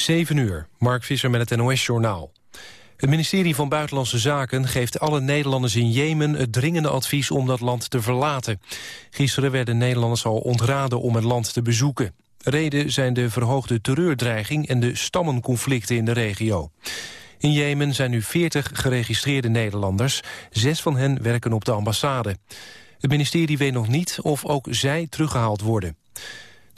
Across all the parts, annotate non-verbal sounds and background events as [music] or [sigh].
7 uur, Mark Visser met het NOS-journaal. Het ministerie van Buitenlandse Zaken geeft alle Nederlanders in Jemen... het dringende advies om dat land te verlaten. Gisteren werden Nederlanders al ontraden om het land te bezoeken. Reden zijn de verhoogde terreurdreiging en de stammenconflicten in de regio. In Jemen zijn nu 40 geregistreerde Nederlanders. Zes van hen werken op de ambassade. Het ministerie weet nog niet of ook zij teruggehaald worden.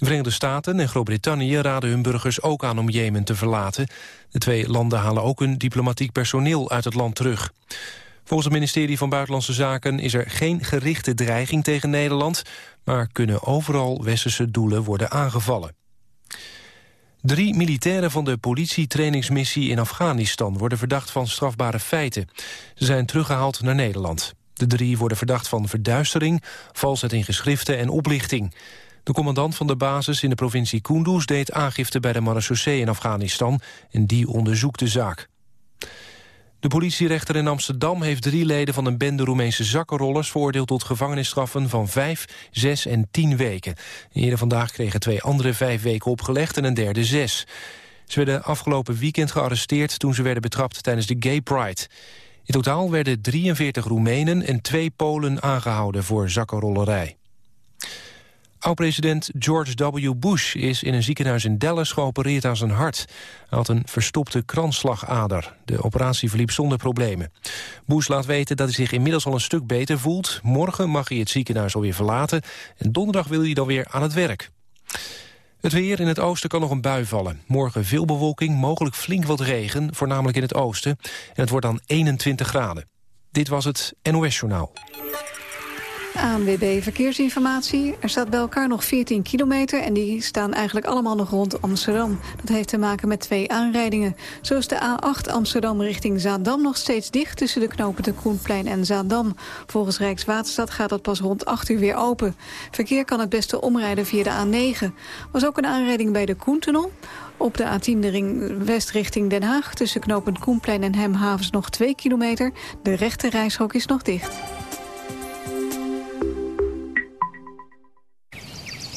De Verenigde Staten en Groot-Brittannië raden hun burgers ook aan om Jemen te verlaten. De twee landen halen ook hun diplomatiek personeel uit het land terug. Volgens het ministerie van Buitenlandse Zaken is er geen gerichte dreiging tegen Nederland, maar kunnen overal westerse doelen worden aangevallen. Drie militairen van de politietrainingsmissie in Afghanistan worden verdacht van strafbare feiten. Ze zijn teruggehaald naar Nederland. De drie worden verdacht van verduistering, valsheid in geschriften en oplichting. De commandant van de basis in de provincie Kunduz deed aangifte bij de marechaussee in Afghanistan en die onderzoekt de zaak. De politierechter in Amsterdam heeft drie leden van een bende Roemeense zakkenrollers veroordeeld tot gevangenisstraffen van vijf, zes en tien weken. Eerder vandaag kregen twee andere vijf weken opgelegd en een derde zes. Ze werden afgelopen weekend gearresteerd toen ze werden betrapt tijdens de Gay Pride. In totaal werden 43 Roemenen en twee Polen aangehouden voor zakkenrollerij. Oud-president George W. Bush is in een ziekenhuis in Dallas geopereerd aan zijn hart. Hij had een verstopte kransslagader. De operatie verliep zonder problemen. Bush laat weten dat hij zich inmiddels al een stuk beter voelt. Morgen mag hij het ziekenhuis alweer verlaten. En donderdag wil hij dan weer aan het werk. Het weer in het oosten kan nog een bui vallen. Morgen veel bewolking, mogelijk flink wat regen, voornamelijk in het oosten. En het wordt dan 21 graden. Dit was het NOS Journaal. ANWB Verkeersinformatie. Er staat bij elkaar nog 14 kilometer en die staan eigenlijk allemaal nog rond Amsterdam. Dat heeft te maken met twee aanrijdingen. Zo is de A8 Amsterdam richting Zaandam nog steeds dicht... tussen de knopen de Koenplein en Zaandam. Volgens Rijkswaterstaat gaat dat pas rond 8 uur weer open. Verkeer kan het beste omrijden via de A9. was ook een aanrijding bij de Koentunnel. Op de A10 de ring west richting Den Haag... tussen knooppunt Koenplein en Hemhavens nog 2 kilometer. De rechte reishok is nog dicht.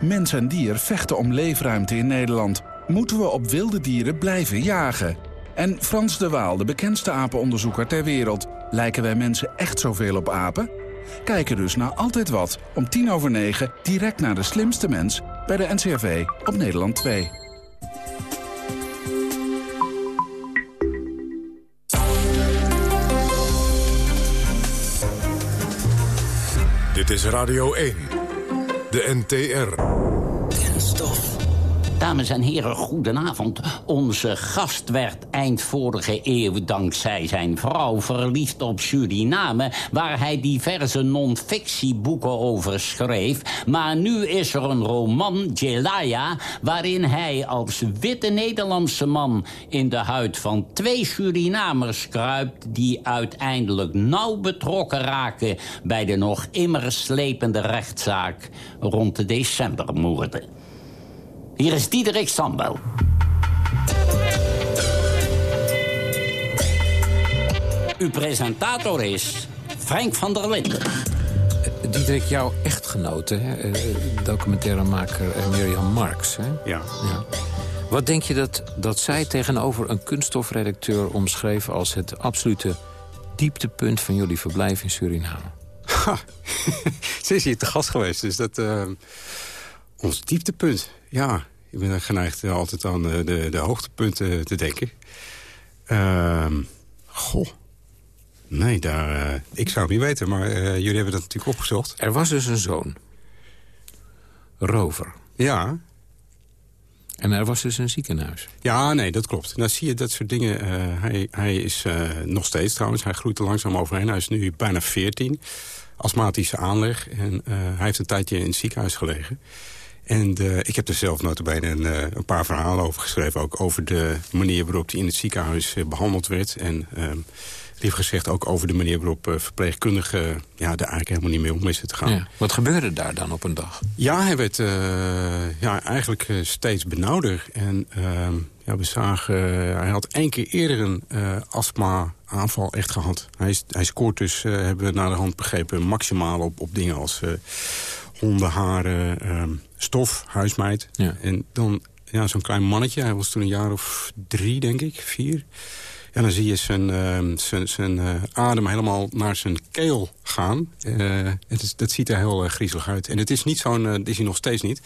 Mens en dier vechten om leefruimte in Nederland. Moeten we op wilde dieren blijven jagen? En Frans de Waal, de bekendste apenonderzoeker ter wereld. Lijken wij mensen echt zoveel op apen? Kijk er dus naar Altijd Wat, om tien over negen, direct naar de slimste mens... bij de NCRV op Nederland 2. Dit is Radio 1. De NTR. Dames en heren, goedenavond. Onze gast werd eind vorige eeuw dankzij zijn vrouw verliefd op Suriname... waar hij diverse non-fictieboeken over schreef. Maar nu is er een roman, Jelaya... waarin hij als witte Nederlandse man in de huid van twee Surinamers kruipt... die uiteindelijk nauw betrokken raken... bij de nog immer slepende rechtszaak rond de decembermoorden. Hier is Diederik Sambel. Uw presentator is Frank van der Linden. Diederik, jouw echtgenote, hè? eh, documentairemaker eh, Mirjam Marks. Hè? Ja. ja. Wat denk je dat, dat zij tegenover een kunststofredacteur omschreef... als het absolute dieptepunt van jullie verblijf in Suriname? Ha, [laughs] Ze is hier te gast geweest, dus dat... Uh, ons dieptepunt, ja. Ik ben geneigd altijd aan de, de, de hoogtepunten te denken. Uh, goh. Nee, daar, ik zou het niet weten, maar jullie hebben dat natuurlijk opgezocht. Er was dus een zoon. Rover. Ja. En er was dus een ziekenhuis. Ja, nee, dat klopt. Nou zie je dat soort dingen. Uh, hij, hij is nog steeds trouwens, hij groeit er langzaam overheen. Hij is nu bijna 14, astmatische aanleg. En hij heeft een tijdje in het ziekenhuis gelegen. En de, ik heb er zelf notabene een, uh, een paar verhalen over geschreven. Ook over de manier waarop hij in het ziekenhuis uh, behandeld werd. En uh, lief gezegd ook over de manier waarop verpleegkundigen... ja, er eigenlijk helemaal niet mee om wisten te gaan. Ja. Wat gebeurde daar dan op een dag? Ja, hij werd ja, eigenlijk steeds benauwder. En ehm, ja, we zagen... hij had één keer eerder een astma-aanval echt gehad. Hij, hij scoort dus, hebben we naar de hand begrepen... maximaal op, op dingen als hondenharen, uh, stof, huismeid. Ja. En dan ja, zo'n klein mannetje, hij was toen een jaar of drie, denk ik, vier. En dan zie je zijn, uh, zijn, zijn uh, adem helemaal naar zijn keel gaan. Uh, het is, dat ziet er heel griezelig uit. En het is niet zo'n, dat is hij nog steeds niet.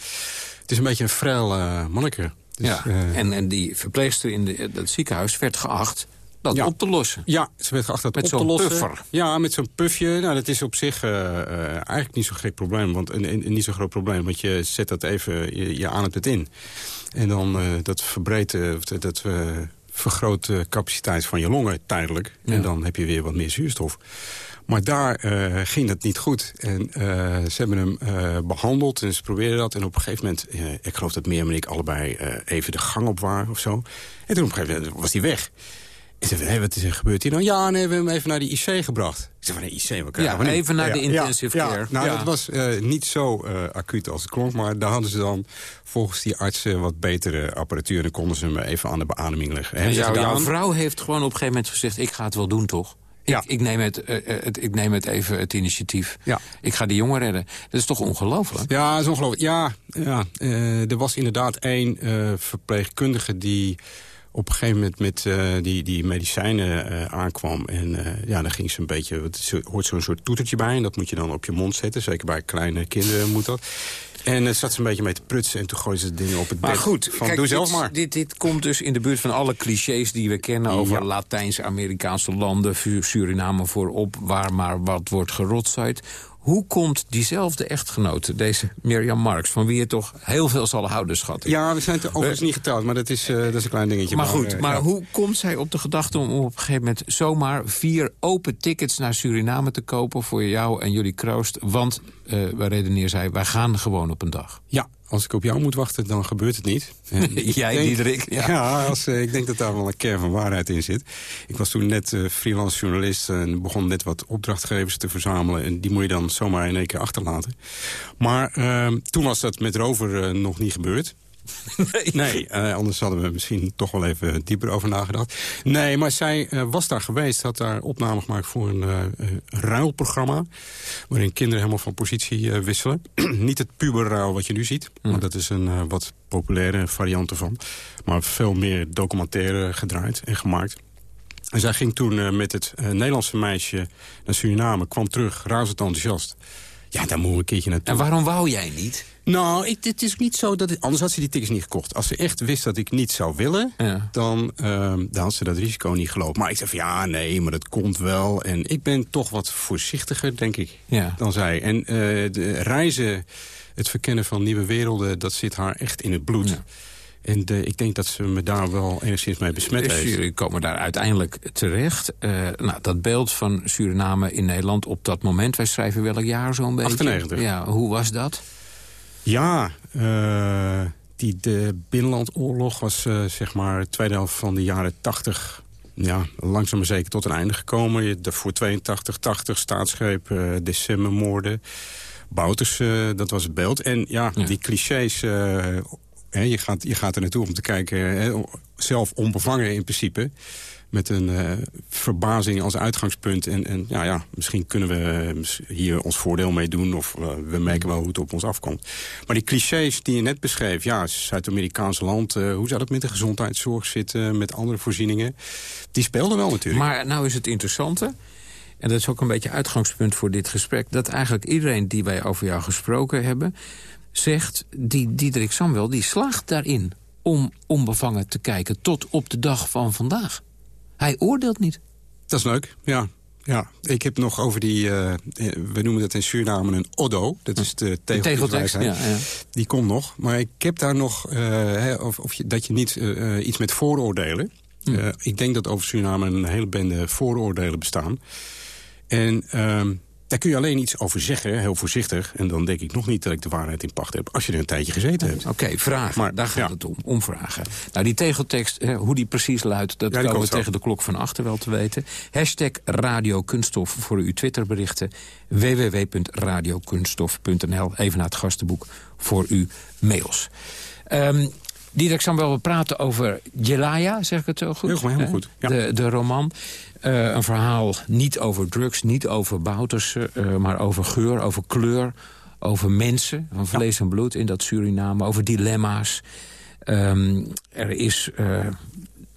Het is een beetje een frel manneke. Dus, ja, en, en die verpleegster in de, het ziekenhuis werd geacht dat op te lossen. Ja, ze werd geacht dat met op te lossen. Puffer. Ja, met zo'n puffje. Nou, dat is op zich uh, uh, eigenlijk niet zo'n gek probleem. Want een, een, niet zo'n groot probleem. Want je zet dat even, je, je ademt het in. En dan uh, dat verbreedt, dat vergroot de capaciteit van je longen tijdelijk. Ja. En dan heb je weer wat meer zuurstof. Maar daar uh, ging het niet goed. En uh, ze hebben hem uh, behandeld en ze probeerden dat. En op een gegeven moment, ik geloof dat Meer en ik allebei even de gang op waren of zo. En toen op een gegeven moment was hij weg. Ik zei, hey, wat is er gebeurd hier nou? Ja, nee, we hebben hem even naar de IC gebracht. Ik zei, van de IC, wat Ja, even naar de intensive ja, care. Ja, nou, dat was uh, niet zo uh, acuut als het klonk. Maar daar hadden ze dan volgens die artsen wat betere apparatuur. En dan konden ze hem even aan de beademing leggen. En jou, jouw vrouw heeft gewoon op een gegeven moment gezegd... ik ga het wel doen, toch? Ja. Ik, ik, neem het, uh, het, ik neem het even het initiatief. Ja. Ik ga die jongen redden. Dat is toch ongelooflijk? Ja, dat is ongelooflijk. Ja, ja er was inderdaad één verpleegkundige die op een gegeven moment met uh, die, die medicijnen uh, aankwam. En uh, ja, dan ging ze een beetje... Het hoort zo'n soort toetertje bij en dat moet je dan op je mond zetten. Zeker bij kleine kinderen moet dat. En uh, zat ze een beetje mee te prutsen en toen gooide ze dingen op het maar bed. goed, van, kijk, doe dit, zelf maar. Dit, dit komt dus in de buurt van alle clichés die we kennen... over ja. Latijns-Amerikaanse landen, Suriname voorop... waar maar wat wordt gerotzaaid. Hoe komt diezelfde echtgenote, deze Mirjam Marks... van wie je toch heel veel zal houden, schat ik? Ja, we zijn het overigens niet getrouwd, maar dat is, uh, dat is een klein dingetje. Maar, maar goed, uh, maar ja. hoe komt zij op de gedachte om op een gegeven moment... zomaar vier open tickets naar Suriname te kopen voor jou en jullie kroost? Want, uh, wij redeneer zij, wij gaan gewoon op een dag. Ja, als ik op jou moet wachten, dan gebeurt het niet. [laughs] Jij, denk, Diederik. Ja, ja als, uh, ik denk dat daar wel een kern van waarheid in zit. Ik was toen net uh, freelance journalist en begon net wat opdrachtgevers te verzamelen. En die moet je dan zomaar in één keer achterlaten. Maar uh, toen was dat met Rover uh, nog niet gebeurd. Nee, [laughs] nee uh, anders hadden we misschien toch wel even dieper over nagedacht. Nee, maar zij uh, was daar geweest, had daar opname gemaakt voor een uh, ruilprogramma. Waarin kinderen helemaal van positie wisselen. [clears throat] Niet het puberruil wat je nu ziet, mm. maar dat is een wat populaire variant ervan. Maar veel meer documentaire gedraaid en gemaakt. En zij ging toen met het Nederlandse meisje naar Suriname, kwam terug, razend enthousiast. Ja, daar moet ik een keertje naartoe. En waarom wou jij niet? Nou, ik, het is niet zo dat... Anders had ze die tickets niet gekocht. Als ze echt wist dat ik niet zou willen... Ja. Dan, uh, dan had ze dat risico niet gelopen. Maar ik zei van ja, nee, maar dat komt wel. En ik ben toch wat voorzichtiger, denk ik, ja. dan zij. En uh, de reizen, het verkennen van nieuwe werelden... dat zit haar echt in het bloed. Ja. En de, ik denk dat ze me daar wel enigszins mee besmet heeft. Jullie komen daar uiteindelijk terecht. Uh, nou, dat beeld van Suriname in Nederland op dat moment... wij schrijven welk jaar zo'n beetje? 98. Ja, hoe was dat? Ja, uh, die, de Binnenlandoorlog was uh, zeg maar tweede helft van de jaren 80... Ja, langzaam maar zeker tot een einde gekomen. Voor 82, 80, staatsgreep, uh, decembermoorden. Bouters, dat was het beeld. En ja, ja. die clichés Je, gaat, gaat er naartoe om te kijken, zelf onbevangen in principe. Met een uh, verbazing als uitgangspunt. En, en ja, ja, misschien kunnen we hier ons voordeel mee doen. Of uh, we merken wel hoe het op ons afkomt. Maar die clichés die je net beschreef. Ja, Zuid-Amerikaans land. Hoe zou dat met de gezondheidszorg zitten? Met andere voorzieningen? Die speelden wel natuurlijk. Maar nou is het interessante. En dat is ook een beetje uitgangspunt voor dit gesprek. Dat eigenlijk iedereen die wij over jou gesproken hebben zegt, die Diederik Samwel, die slaagt daarin om onbevangen te kijken tot op de dag van vandaag. Hij oordeelt niet. Dat is leuk, ja. Ja, ik heb nog over die, uh, we noemen dat in Suriname een oddo. Dat is de tegeltekst. Ja, ja. Die komt nog. Maar ik heb daar nog, uh, hè, of, of je, dat je niet uh, iets met vooroordelen. Hm. ik denk dat over Suriname een hele bende vooroordelen bestaan. En Daar kun je alleen iets over zeggen, heel voorzichtig. En dan denk ik nog niet dat ik de waarheid in pacht heb... als je er een tijdje gezeten hebt. Oké, vragen. Maar, daar gaat het om. Om vragen. Nou, die tegeltekst, hoe die precies luidt... dat komen we tegen de klok van achter wel te weten. Hashtag Radio Kunststof voor uw Twitterberichten. www.radiokunststof.nl Even naar het gastenboek voor uw mails. Um, Diederik Samuel, we praten over Jelaya, zeg ik het zo goed? Heel, heel goed, ja. de, de roman. Uh, een verhaal niet over drugs, niet over Boutersen... Uh, maar over geur, over kleur, over mensen... van vlees en bloed in dat Suriname, over dilemma's. Um, er is uh,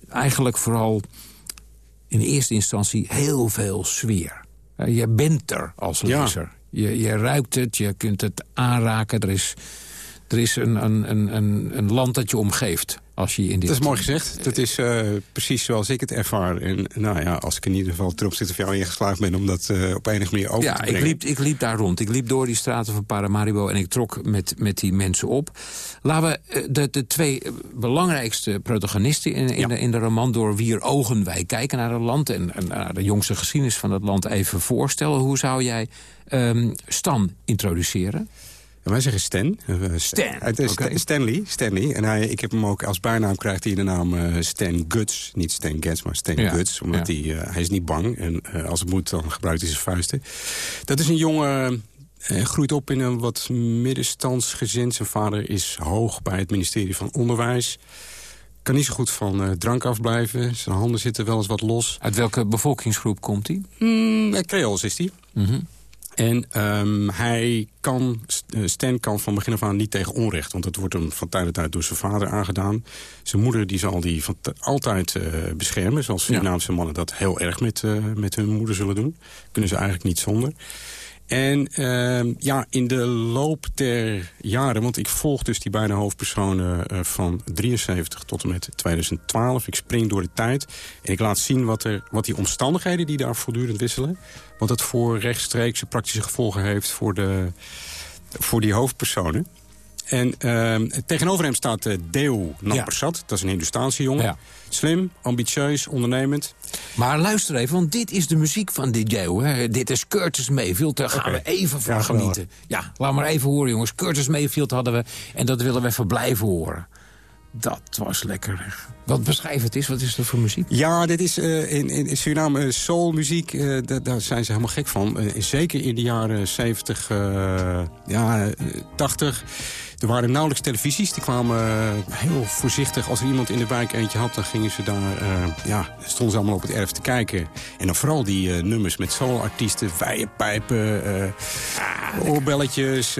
eigenlijk vooral in eerste instantie heel veel sfeer. je bent er als lezer. Je, je ruikt het, je kunt het aanraken. Er is er is een, een, een, een land dat je omgeeft. Als je in dit dat is mooi gezegd. Dat is uh, precies zoals ik het ervaar. En nou ja, als ik in ieder geval ten opzichte van jou ingeslaagd ben... om dat uh, op enige manier over ja, te brengen. Ik liep, ik liep daar rond. Ik liep door die straten van Paramaribo en ik trok met, met die mensen op. Laten we eh, de, de twee belangrijkste protagonisten in, in, de, in de roman... door wier ogen wij kijken naar het land... en, en naar de jongste geschiedenis van het land even voorstellen. Hoe zou jij um, Stan introduceren? Wij zeggen Stan. Eh, Stan, Het is Stanley. Stanley. En hij, ik heb hem ook als bijnaam krijgt hij de naam uh, Stan Guts. Niet Stan Getz, maar Stan Guts. Omdat hij, uh, hij is niet bang. En als het moet, dan gebruikt hij zijn vuisten. Dat is een jongen... Hij groeit op in een wat middenstandsgezin. Zijn vader is hoog bij het ministerie van Onderwijs. Kan niet zo goed van uh, drank afblijven. Zijn handen zitten wel eens wat los. Uit welke bevolkingsgroep komt hij? Mm, is hij. Mm en um, hij kan, eh, Stan kan van begin af aan niet tegen onrecht. Want dat wordt hem van tijd tot tijd door zijn vader aangedaan. Zijn moeder die zal die van altijd uh, beschermen. Zoals Surinaamse mannen dat heel erg met, uh, met hun moeder zullen doen. Kunnen ze eigenlijk niet zonder. En uh, ja, in de loop der jaren, want ik volg dus die beide hoofdpersonen uh, van 73 tot en met 2012. Ik spring door de tijd en ik laat zien wat, er, wat die omstandigheden die daar voortdurend wisselen... wat het voor rechtstreekse praktische gevolgen heeft voor, de, voor die hoofdpersonen. En uh, tegenover hem staat uh, Deo Nampersat. Dat is een Hindustaanse jongen. Ja. Slim, ambitieus, ondernemend. Maar luister even, want dit is de muziek van dit Deo. Hè. Dit is Curtis Mayfield. Daar gaan we even van genieten. Ja, laat maar even horen, jongens. Curtis Mayfield hadden we en dat willen we even blijven horen. Dat was lekker. Wat beschrijf het is, wat is dat voor muziek? Ja, dit is uh, in, in Suriname uh, soulmuziek. Uh, daar zijn ze helemaal gek van. zeker in de jaren 70, ja, 80 er waren nauwelijks televisies. Die kwamen uh, heel voorzichtig. Als er iemand in de wijk eentje had, dan gingen ze daar... Uh, ja, stonden ze allemaal op het erf te kijken. En dan vooral die uh, nummers met solo-artiesten. Vijenpijpen, ah, oorbelletjes,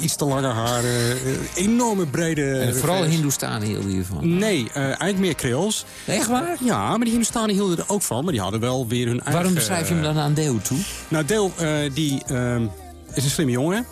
iets te lange haren. enorme brede... En vooral Hindoestanen hielden hiervan? Nee, eigenlijk meer Creols. Echt waar? Ja, maar die Hindoestanen hielden er ook van. Maar die hadden wel weer hun eigen... Waarom beschrijf je hem dan aan Deel toe? Nou, Deel, die is een slimme jongen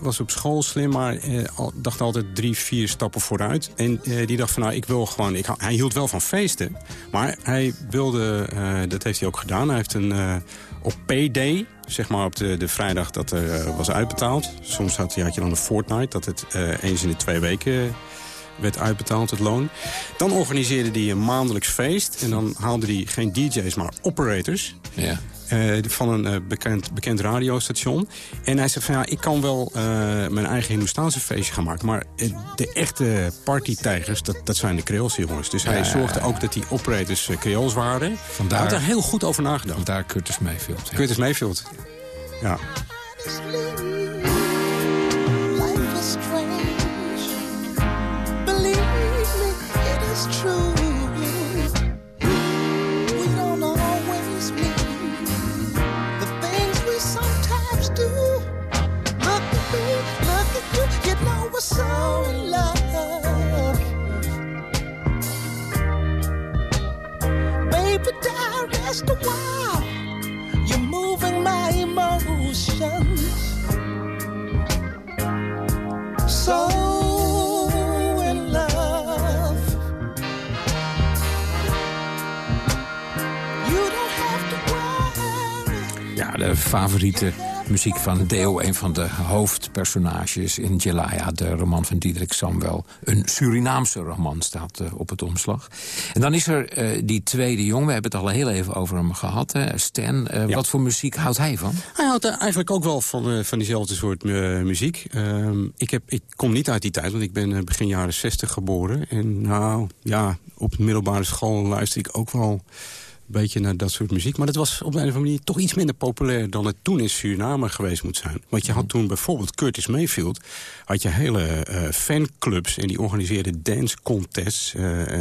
was op school slim, maar eh, dacht altijd drie, vier stappen vooruit. En eh, die dacht van, nou, ik wil gewoon... Ik, hij hield wel van feesten, maar hij wilde... Uh, dat heeft hij ook gedaan. Hij heeft een... Op PD, zeg maar op de, de vrijdag dat er was uitbetaald. Soms had, had je dan een fortnight, dat het eens in de twee weken werd uitbetaald, het loon. Dan organiseerde hij een maandelijks feest. En dan haalde hij geen DJ's, maar operators. Ja. Uh, van een uh, bekend, bekend radiostation. En hij zei van ja, ik kan wel uh, mijn eigen Hindoestaanse feestje gaan maken. Maar de echte partytijgers, dat, dat zijn de Creoolse jongens. Dus hij zorgde ook dat die operators Creools waren. Vandaar, hij had er heel goed over nagedacht. Vandaar Curtis Mayfield. Ja. Curtis Mayfield, ja. true just a while. You're moving my emotions. So in love. You don't have to worry. Ja, de favoriete muziek van Deo, een van de hoofdpersonages in Jelaya, de roman van Diederik Samwel. Een Surinaamse roman staat uh, op het omslag. En dan is er uh, die tweede jong, we hebben het al heel even over hem gehad, hè, Stan. Uh, ja. Wat voor muziek houdt hij van? Hij houdt eigenlijk ook wel van, van diezelfde soort muziek. Ehm, ik, heb, ik kom niet uit die tijd, want ik ben begin jaren 60 geboren. En nou, ja, op de middelbare school luister ik ook wel beetje naar dat soort muziek. Maar dat was op een of andere manier toch iets minder populair... dan het toen in Suriname geweest moet zijn. Want je had toen bijvoorbeeld Curtis Mayfield... had je hele uh, fanclubs en die organiseerden dance contests. Uh, uh,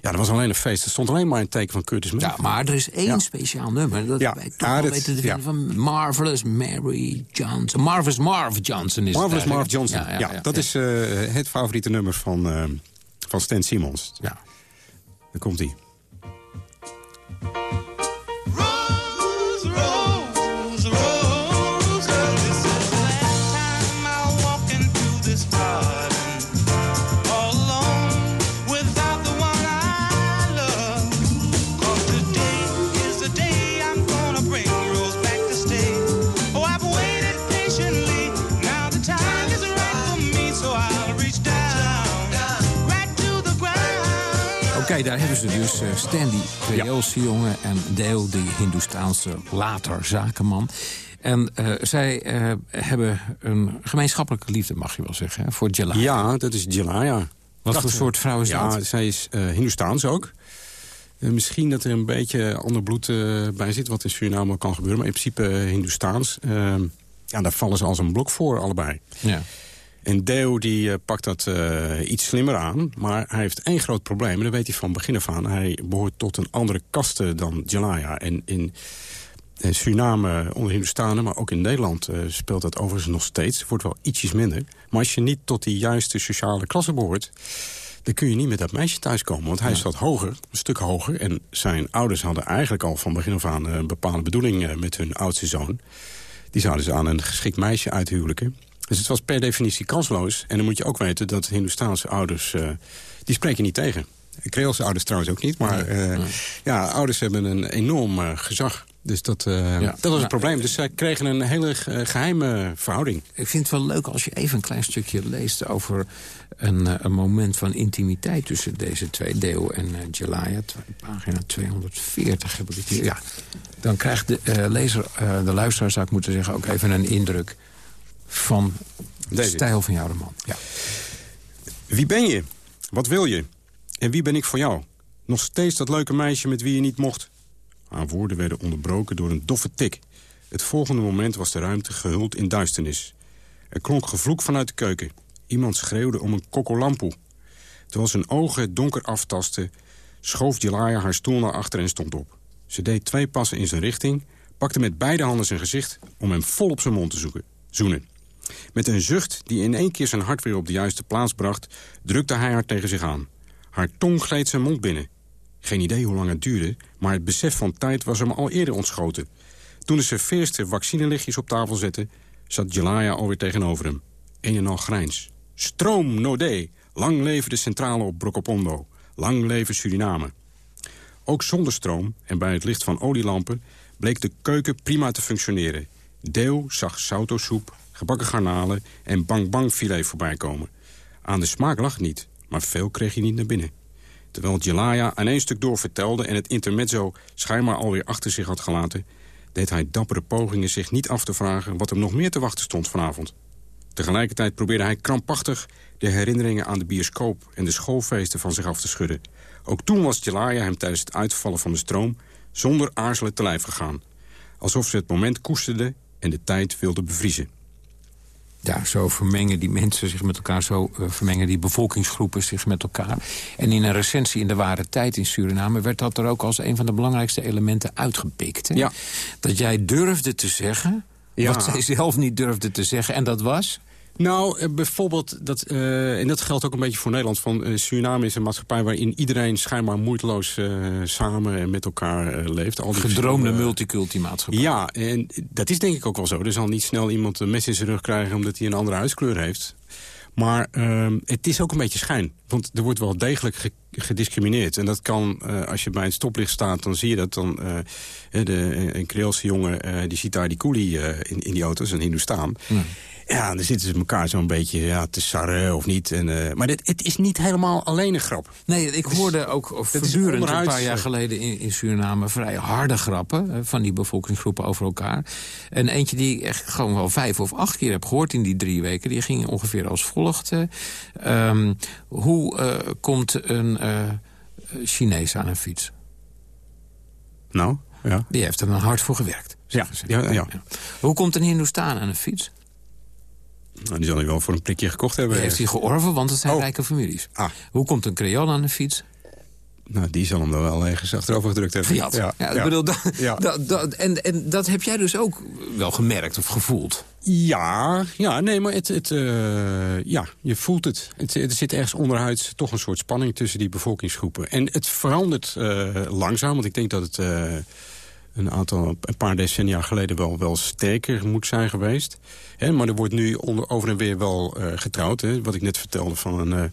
ja, dat was alleen een feest. Er stond alleen maar een teken van Curtis Mayfield. Ja, maar er is één ja. speciaal nummer. Dat ja. wij toch weten te vinden van Marvelous Mary Johnson. Marvelous Marv Johnson is Marvelous het Marv Johnson, ja, dat is het favoriete nummer van, van Stan Simons. Ja. Dan komt hij. Música Oké, daar hebben ze dus uh, Stanley, Creoolse ja. jongen... en Dale, die Hindoestaanse later zakenman. En uh, zij uh, hebben een gemeenschappelijke liefde, mag je wel zeggen, hè, voor Jelaya. Ja, dat is Jelaya. Wat dat, voor soort vrouw is ja, dat? Ja, zij is Hindoestaans ook. misschien dat er een beetje ander bloed bij zit, wat in Suriname kan gebeuren. Maar in principe Hindoestaans. Ja, daar vallen ze als een blok voor, allebei. Ja. En Deo die uh, pakt dat uh, iets slimmer aan. Maar hij heeft één groot probleem. En dat weet hij van begin af aan. Hij behoort tot een andere kaste dan Jelaya. En in, in Suriname onder Hindustanen, maar ook in Nederland uh, speelt dat overigens nog steeds. Het wordt wel ietsjes minder. Maar als je niet tot die juiste sociale klasse behoort... dan kun je niet met dat meisje thuiskomen. Want hij ja. zat hoger, een stuk hoger. En zijn ouders hadden eigenlijk al van begin af aan... een bepaalde bedoeling met hun oudste zoon. Die zouden ze aan een geschikt meisje uithuwelijken. Dus het was per definitie kansloos. En dan moet je ook weten dat Hindoestaanse ouders... Uh, die spreken niet tegen. Creoolse ouders trouwens ook niet. Maar nee, uh, nee. ja, ouders hebben een enorm uh, gezag. Dus dat, ja. dat was het probleem. Dus zij kregen een hele geheime verhouding. Ik vind het wel leuk als je even een klein stukje leest... over een, een moment van intimiteit tussen deze twee, Deo en Jelaya. Pagina 240 heb ik het hier. Ja, dan krijgt de lezer, de luisteraar zou ik moeten zeggen... ook even een indruk van de stijl van jouw roman. Ja. Wie ben je? Wat wil je? En wie ben ik voor jou? Nog steeds dat leuke meisje met wie je niet mocht? Haar woorden werden onderbroken door een doffe tik. Het volgende moment was de ruimte gehuld in duisternis. Er klonk gevloek vanuit de keuken. Iemand schreeuwde om een kokolampoe. Terwijl zijn ogen het donker aftasten... schoof Jelaya haar stoel naar achter en stond op. Ze deed twee passen in zijn richting... pakte met beide handen zijn gezicht om hem vol op zijn mond te zoeken. zoenen. Met een zucht die in één keer zijn hart weer op de juiste plaats bracht... drukte hij haar tegen zich aan. Haar tong gleed zijn mond binnen. Geen idee hoe lang het duurde, maar het besef van tijd was hem al eerder ontschoten. Toen de serveerster vaccinelichtjes op tafel zette... zat Jelaya alweer tegenover hem. Een en al grijns. Stroom Nodé, lang leven de centrale op Brokopondo. Lang leven Suriname. Ook zonder stroom en bij het licht van olielampen... bleek de keuken prima te functioneren. Deel zag sautosoep, gebakken garnalen en bang-bang filet voorbij komen. Aan de smaak lag niet, maar veel kreeg hij niet naar binnen. Terwijl Jelaya aan één stuk door vertelde en het intermezzo schijnbaar alweer achter zich had gelaten... deed hij dappere pogingen zich niet af te vragen wat hem nog meer te wachten stond vanavond. Tegelijkertijd probeerde hij krampachtig de herinneringen aan de bioscoop en de schoolfeesten van zich af te schudden. Ook toen was Jelaya hem tijdens het uitvallen van de stroom zonder aarzelen te lijf gegaan. Alsof ze het moment koesterde en de tijd wilde bevriezen. Ja, zo vermengen die mensen zich met elkaar, zo uh, vermengen die bevolkingsgroepen zich met elkaar. En in een recensie in de ware tijd in Suriname werd dat er ook als een van de belangrijkste elementen uitgepikt. Hè? Ja. Dat jij durfde te zeggen, Ja. wat zij zelf niet durfde te zeggen. En dat was? Nou, eh, bijvoorbeeld, dat, uh, en dat geldt ook een beetje voor Nederland... Van, uh, Suriname is een maatschappij waarin iedereen schijnbaar moeiteloos uh, samen en met elkaar leeft. Al die Gedroomde multiculti-maatschappij. Ja, en dat is denk ik ook wel zo. Er zal niet snel iemand een mes in zijn rug krijgen omdat hij een andere huidskleur heeft. Maar ehm, het is ook een beetje schijn. Want er wordt wel degelijk ge- gediscrimineerd. En dat kan, eh, als je bij een stoplicht staat, dan zie je dat. Dan, eh, de, een Creoolse jongen, eh, die ziet daar die coolie eh, in, in die auto's, een Hindoestaan. Ja. Ja, dan zitten ze elkaar zo'n beetje ja, te sarren of niet. En, eh, maar dit, het is niet helemaal alleen een grap. Nee, ik hoorde ook voortdurend een paar jaar geleden in, in Suriname... vrij harde grappen eh, van die bevolkingsgroepen over elkaar. En eentje die ik echt gewoon wel vijf of acht keer heb gehoord in die drie weken... die ging ongeveer als volgt. eh, ehm, hoe komt een Chinees aan een fiets? Nou, ja. Die heeft er dan hard voor gewerkt. Ja, ja. Hoe komt een Hindoestaan aan een fiets? Nou, die zal hij wel voor een prikje gekocht hebben. Die heeft hij georven, want het zijn Oh. rijke families. Ah. Hoe komt een Creool aan een fiets? Nou, die zal hem dan wel ergens achterover gedrukt hebben. Gejat. Ja, ik bedoel, dat, Ja. dat, dat- en, en dat heb jij dus ook wel gemerkt of gevoeld? Ja, ja, nee, maar het, het, eh, ja, je voelt het. het. Er zit ergens onderhuids toch een soort spanning tussen die bevolkingsgroepen. En het verandert eh, langzaam, want ik denk dat het eh, een, aantal, een paar decennia geleden wel, wel sterker moet zijn geweest. Hè, maar er wordt nu onder, over en weer wel eh, getrouwd. Hè. Wat ik net vertelde van een uh,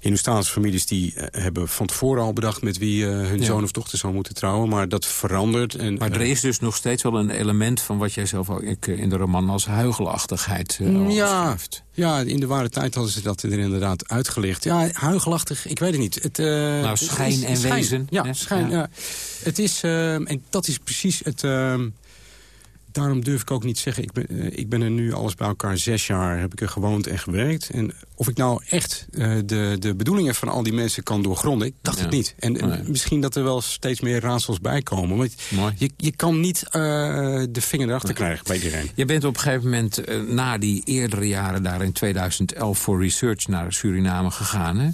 Hindoestaanse families... die eh, hebben van tevoren al bedacht met wie hun Ja. zoon of dochter zou moeten trouwen. Maar dat verandert. En, Maar er is dus nog steeds wel een element van wat jij zelf ook in de roman als huigelachtigheid Ja, ja, in de ware tijd hadden ze dat er inderdaad uitgelicht. Ja, huigelachtig, ik weet het niet. Het, het schijn is- en schijn. wezen, Ja, hè? schijn, Ja. Het is, eh, en dat is precies het... daarom durf ik ook niet zeggen, ik ben, eh, ik ben er nu alles bij elkaar zes jaar... heb ik er gewoond en gewerkt. En of ik nou echt eh, de, de bedoelingen van al die mensen kan doorgronden... ik dacht Ja. het niet. En, misschien dat er wel steeds meer raadsels bij komen. Want Mooi. je, je kan niet eh, de vinger erachter krijgen bij iedereen. Je bent op een gegeven moment na die eerdere jaren daar in 2011 voor research naar Suriname gegaan. Hè?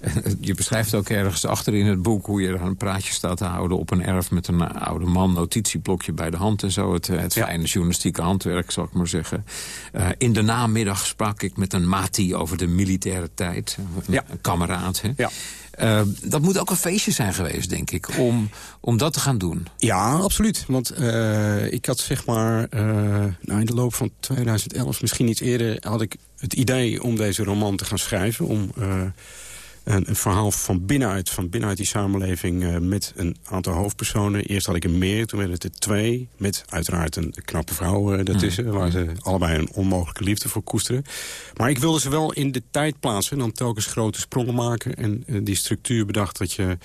[laughs] Je beschrijft ook ergens achter in het boek hoe je er een praatje staat te houden op een erf met een oude man, notitieblokje bij de hand en zo. Het, eh, het Ja. fijne journalistieke handwerk, zal ik maar zeggen. Eh, in de namiddag sprak ik met een mati over de militaire tijd. Een, Ja. een kameraad. Hè? Ja. Eh, dat moet ook een feestje zijn geweest, denk ik, om, om dat te gaan doen. Ja, absoluut. Want ik had zeg maar, nou in de loop van 2011, misschien iets eerder... had ik het idee om deze roman te gaan schrijven. Om een, een verhaal van binnenuit, van binnenuit die samenleving... eh, met een aantal hoofdpersonen. Eerst had ik er meer, toen werden het er twee. Met uiteraard een knappe vrouw eh, daartussen... waar ze allebei een onmogelijke liefde voor koesteren. Maar ik wilde ze wel in de tijd plaatsen... en dan telkens grote sprongen maken. En eh, die structuur bedacht dat je...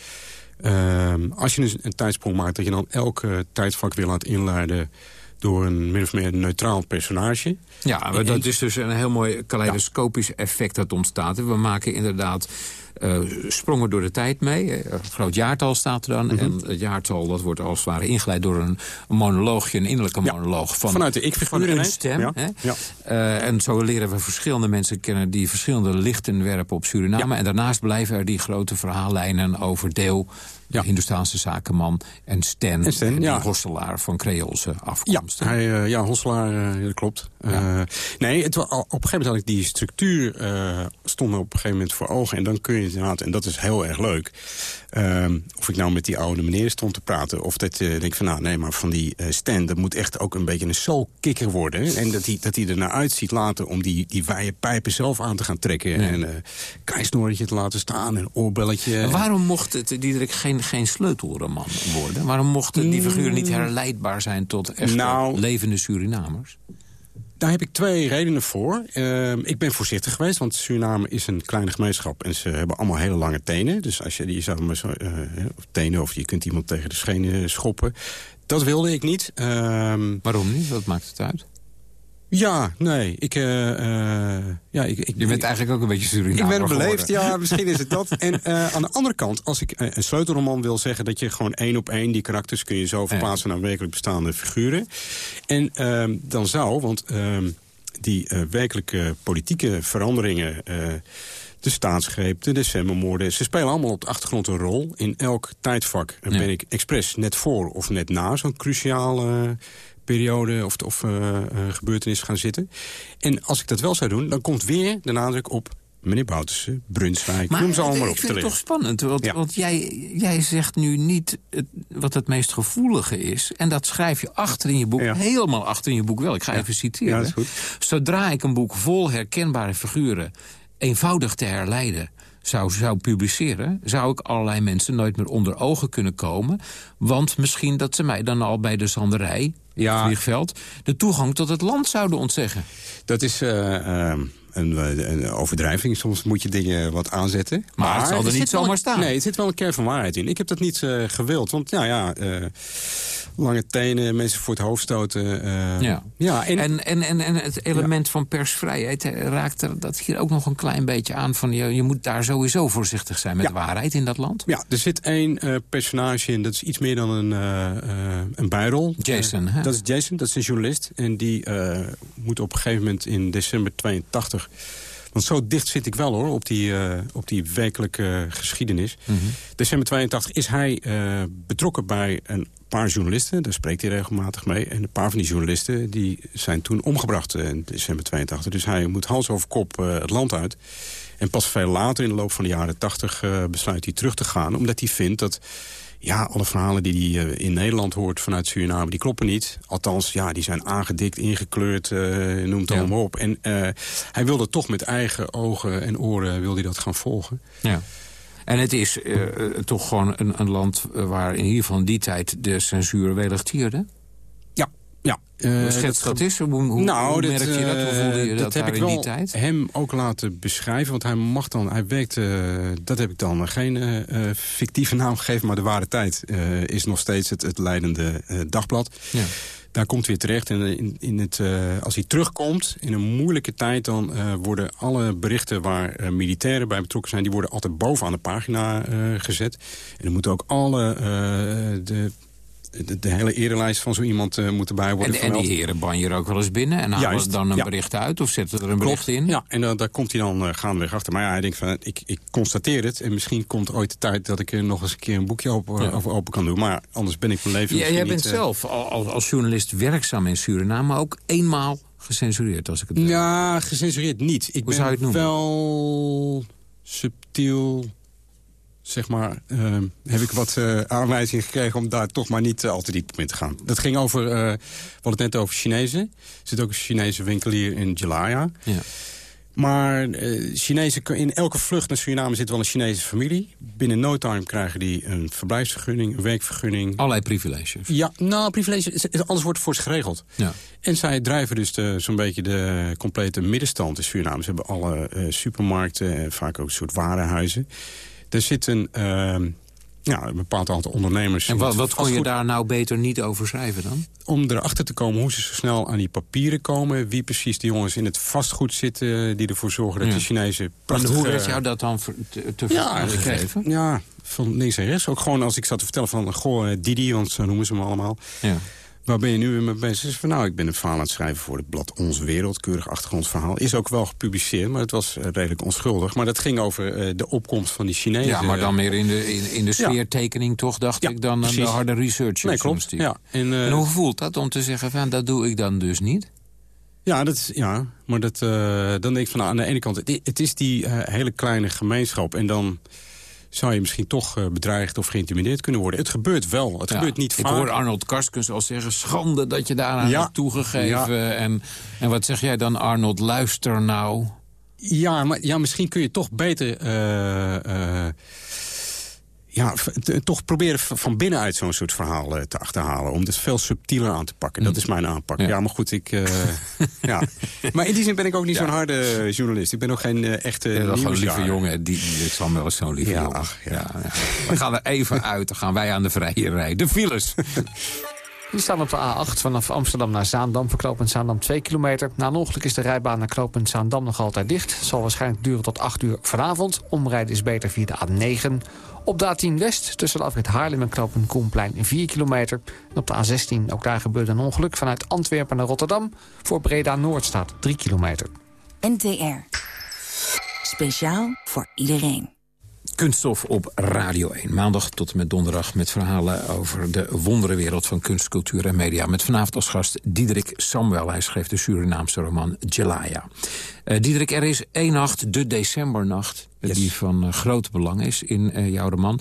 Ehm, als je een, een tijdsprong maakt, dat je dan elke tijdvak weer laat inleiden door een min of meer neutraal personage. Ja, maar dat is dus een heel mooi kaleidoscopisch effect dat ontstaat. We maken inderdaad eh, sprongen door de tijd mee. Eh, Een groot jaartal staat er dan. Mhm. En het jaartal dat wordt als het ware ingeleid door een monoloogje, een innerlijke Ja, monoloog. Van, vanuit de ik-figuur stem. Ja, Hè? ja. Eh, en zo leren we verschillende mensen kennen die verschillende lichten werpen op Suriname. En daarnaast blijven er die grote verhaallijnen over Deel, de Ja. Hindoestaanse zakenman, en Stan, En Stan, die ja. hostelaar van Creoolse Ja, afkomst. hij, eh, ja Hosselaar, eh, dat klopt. Eh, nee, het, op een gegeven moment had ik die structuur... stond me op een gegeven moment voor ogen. En dan kun je inderdaad, en dat is heel erg leuk... of ik nou met die oude meneer stond te praten... of dat eh, denk ik van, nou nee, maar van die Stan... dat moet echt ook een beetje een soulkikker worden. En dat hij, dat hij er naar uitziet later om die, die wijde pijpen zelf aan te gaan trekken. En keisnoortje te laten staan en oorbelletje. Waarom mocht het Diederik geen, geen sleutelroman worden? Waarom mochten die figuren niet herleidbaar zijn tot echte Nou- levende Surinamers? Daar heb ik twee redenen voor. Ehm, ik ben voorzichtig geweest, want Suriname is een kleine gemeenschap... en ze hebben allemaal hele lange tenen. Dus als je die zou maar zo, eh, tenen of je kunt iemand tegen de schenen schoppen. Dat wilde ik niet. Ehm, Waarom niet? Wat maakt het uit? Ja, nee. Ik, eh, eh, ja, ik, ik, Je bent eigenlijk ook een beetje Surinamer ik ben beleefd, geworden. ja, misschien is het dat. [laughs] En eh, aan de andere kant, als ik een sleutelroman wil zeggen... dat je gewoon één op één die karakters kun je zo verplaatsen... naar werkelijk bestaande figuren. En ehm, dan zou, want ehm, die werkelijke politieke veranderingen... de staatsgreep, de decembermoorden... ze spelen allemaal op de achtergrond een rol. In elk tijdvak Ja. ben ik expres net voor of net na zo'n cruciale periode of, of eh, eh, gebeurtenis gaan zitten. En als ik dat wel zou doen, dan komt weer de nadruk op meneer Boutersen, Brunswijk, noem ze allemaal ik op te vind het toch spannend, want, Ja. want jij, jij zegt nu niet het, wat het meest gevoelige is. En dat schrijf je achter in je boek, Ja. helemaal achter in je boek wel. Ik ga even citeren. Zodra ik een boek vol herkenbare figuren eenvoudig te herleiden zou, zou publiceren... zou ik allerlei mensen nooit meer onder ogen kunnen komen. Want misschien dat ze mij dan al bij de zanderij, ja. vliegveld... de toegang tot het land zouden ontzeggen. Dat is... Uh, een, een, overdrijving. Soms moet je dingen wat aanzetten. Maar, maar het zal er niet zomaar staan. Nee, het zit wel een kern van waarheid in. Ik heb dat niet uh, gewild. Want ja, ja uh, lange tenen, mensen voor het hoofd stoten. Uh, ja. Ja, en, en, en, en, en het element ja. van persvrijheid raakt er dat hier ook nog een klein beetje aan. Van, je, je moet daar sowieso voorzichtig zijn met ja. waarheid in dat land. Ja, er zit één personage in. Dat is iets meer dan een, een bijrol. Jason, hè? Dat is Jason, dat is een journalist. En die moet op een gegeven moment in december 82 want zo dicht zit ik wel hoor, op die, uh, op die werkelijke geschiedenis. Mm -hmm. December 82 is hij uh, betrokken bij een paar journalisten. Daar spreekt hij regelmatig mee. En een paar van die journalisten die zijn toen omgebracht in december 82. Dus hij moet hals over kop uh, het land uit. En pas veel later in de loop van de jaren 80 besluit hij terug te gaan. Omdat hij vindt dat ja, alle verhalen die hij in Nederland hoort vanuit Suriname, die kloppen niet. Althans, ja, die zijn aangedikt, ingekleurd, uh, noemt het allemaal op. En uh, hij wilde toch met eigen ogen en oren wilde hij dat gaan volgen. Ja. En het is uh, toch gewoon een, een, land waar in ieder geval in die tijd de censuur welig tierde? Ja. Uh, Schets dat, is? Hoe, hoe, nou, hoe merk je dat? Hoe voelde je dat, dat heb ik in die tijd? hem ook laten beschrijven. Want hij mag dan, hij werkt, uh, dat heb ik dan geen uh, fictieve naam gegeven... maar de ware tijd is nog steeds het, het leidende dagblad. Ja. Daar komt hij weer terecht. En in, in het, als hij terugkomt, in een moeilijke tijd... dan worden alle berichten waar militairen bij betrokken zijn... die worden altijd bovenaan de pagina gezet. En dan moeten ook alle de de, de, hele erelijst van zo iemand uh, moet erbij worden En, en die heren banjer ook wel eens binnen en halen dan een ja. bericht uit of zetten er een Klopt, bericht in? Ja, en uh, daar komt hij dan uh, gaandeweg achter. Maar ja, hij denkt van, ik, ik constateer het en misschien komt ooit de tijd dat ik er nog eens een keer een boekje open, ja. over open kan doen. Maar anders ben ik mijn leven ja, Jij bent zelf als, als journalist werkzaam in Suriname, maar ook eenmaal gecensureerd als ik het Ja, gecensureerd niet. Ik Hoe ben zou je het noemen? wel subtiel zeg maar, uh, heb ik wat uh, aanwijzingen gekregen... om daar toch maar niet uh, al te diep op in te gaan. Dat ging over, we hadden het net over Chinezen. Er zit ook een Chinese winkelier in Jelaya. Ja. Maar Chinezen, in elke vlucht naar Suriname zit wel een Chinese familie. Binnen no time krijgen die een verblijfsvergunning, een werkvergunning. Allerlei privileges. Ja, nou, privileges, alles wordt voor ze geregeld. Ja. En zij drijven dus zo'n beetje de complete middenstand in Suriname. Ze hebben alle supermarkten en vaak ook een soort warenhuizen. Er zitten uh, ja, een bepaald aantal ondernemers... En wat, wat kon je daar nou beter niet over schrijven dan? Om erachter te komen hoe ze zo snel aan die papieren komen... wie precies die jongens in het vastgoed zitten... die ervoor zorgen dat ja. de Chinese prachtige... En hoe werd jou dat dan te, te ja, gegeven? Ja, van links en rechts. Ook gewoon als ik zat te vertellen van... goh, Didi, want zo noemen ze hem allemaal... Ja. Waar ben je nu mee bezig? Van, nou, ik ben een verhaal aan het schrijven voor het blad Onze Wereld. Keurig achtergrondverhaal. Is ook wel gepubliceerd, maar het was uh, redelijk onschuldig. Maar dat ging over uh, de opkomst van die Chinezen. Ja, maar dan meer in de, in, in de sfeertekening ja. toch, dacht ja, ik, dan aan de harde research. Nee, klopt. Ja. En, uh, en, hoe voelt dat om te zeggen, van, dat doe ik dan dus niet? Ja, dat is, ja maar dat, dan denk ik van, nou, aan de ene kant... het, het is die hele kleine gemeenschap en dan zou je misschien toch uh, bedreigd of geïntimideerd kunnen worden. Het gebeurt wel. Het ja, gebeurt niet vaak. Ik hoor Arnold Karskens al zeggen... schande dat je daaraan ja, hebt toegegeven. Ja. En, en wat zeg jij dan, Arnold? Luister nou. Ja, maar ja, misschien kun je toch beter... Uh, uh, ja, toch proberen van binnenuit zo'n soort verhaal uh, te achterhalen. Om het veel subtieler aan te pakken. Dat is mijn aanpak. Ja, ja maar goed, ik... Uh, [laughs] ja. Maar in die zin ben ik ook niet ja. zo'n harde journalist. Ik ben ook geen uh, echte ja, dat een lieve jongen. Die, die is wel eens zo'n lieve ja, jongen. Ach, ja. We gaan er even [laughs] uit. Dan gaan wij aan de vrije rij. De files. [laughs] Die staan op de A8 vanaf Amsterdam naar Zaandam. Verknopend Zaandam 2 kilometer. Na een ongeluk is de rijbaan naar knooppunt Zaandam nog altijd dicht. Zal waarschijnlijk duren tot 8 uur vanavond. Omrijden is beter via de A9. Op de A10 West tussen de afrit Haarlem en knooppunt Koenplein 4 kilometer. En op de A16 ook daar gebeurde een ongeluk vanuit Antwerpen naar Rotterdam. Voor Breda Noord staat 3 kilometer. NTR. Speciaal voor iedereen. Kunststof op Radio 1. Maandag tot en met donderdag met verhalen over de wonderenwereld van kunst, cultuur en media. Met vanavond als gast Diederik Samuel. Hij schreef de Surinaamse roman Jelaya. Uh, Diederik, er is één nacht, de decembernacht, yes. die van uh, groot belang is in uh, jouw roman.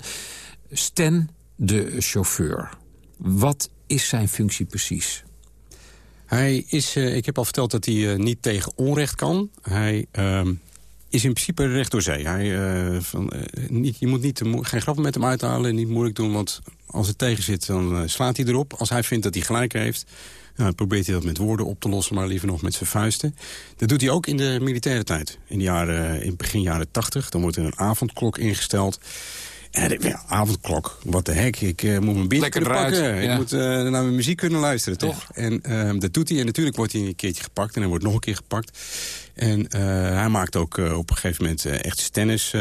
Sten, de chauffeur. Wat is zijn functie precies? Hij is, ik heb al verteld dat hij niet tegen onrecht kan. Hij is in principe recht door zee. Hij, uh, van, uh, niet, je moet niet, geen grappen met hem uithalen, niet moeilijk doen... want als het tegen zit, dan uh, slaat hij erop. Als hij vindt dat hij gelijk heeft, nou, probeert hij dat met woorden op te lossen... maar liever nog met zijn vuisten. Dat doet hij ook in de militaire tijd. In, de jaren, in begin jaren tachtig, dan wordt er een avondklok ingesteld... En ja, avondklok, wat de hek. Ik uh, moet mijn bier kunnen pakken. Ik moet uh, naar mijn muziek kunnen luisteren, toch? En uh, dat doet hij. En natuurlijk wordt hij een keertje gepakt. En hij wordt nog een keer gepakt. En hij maakt ook op een gegeven moment echt stennis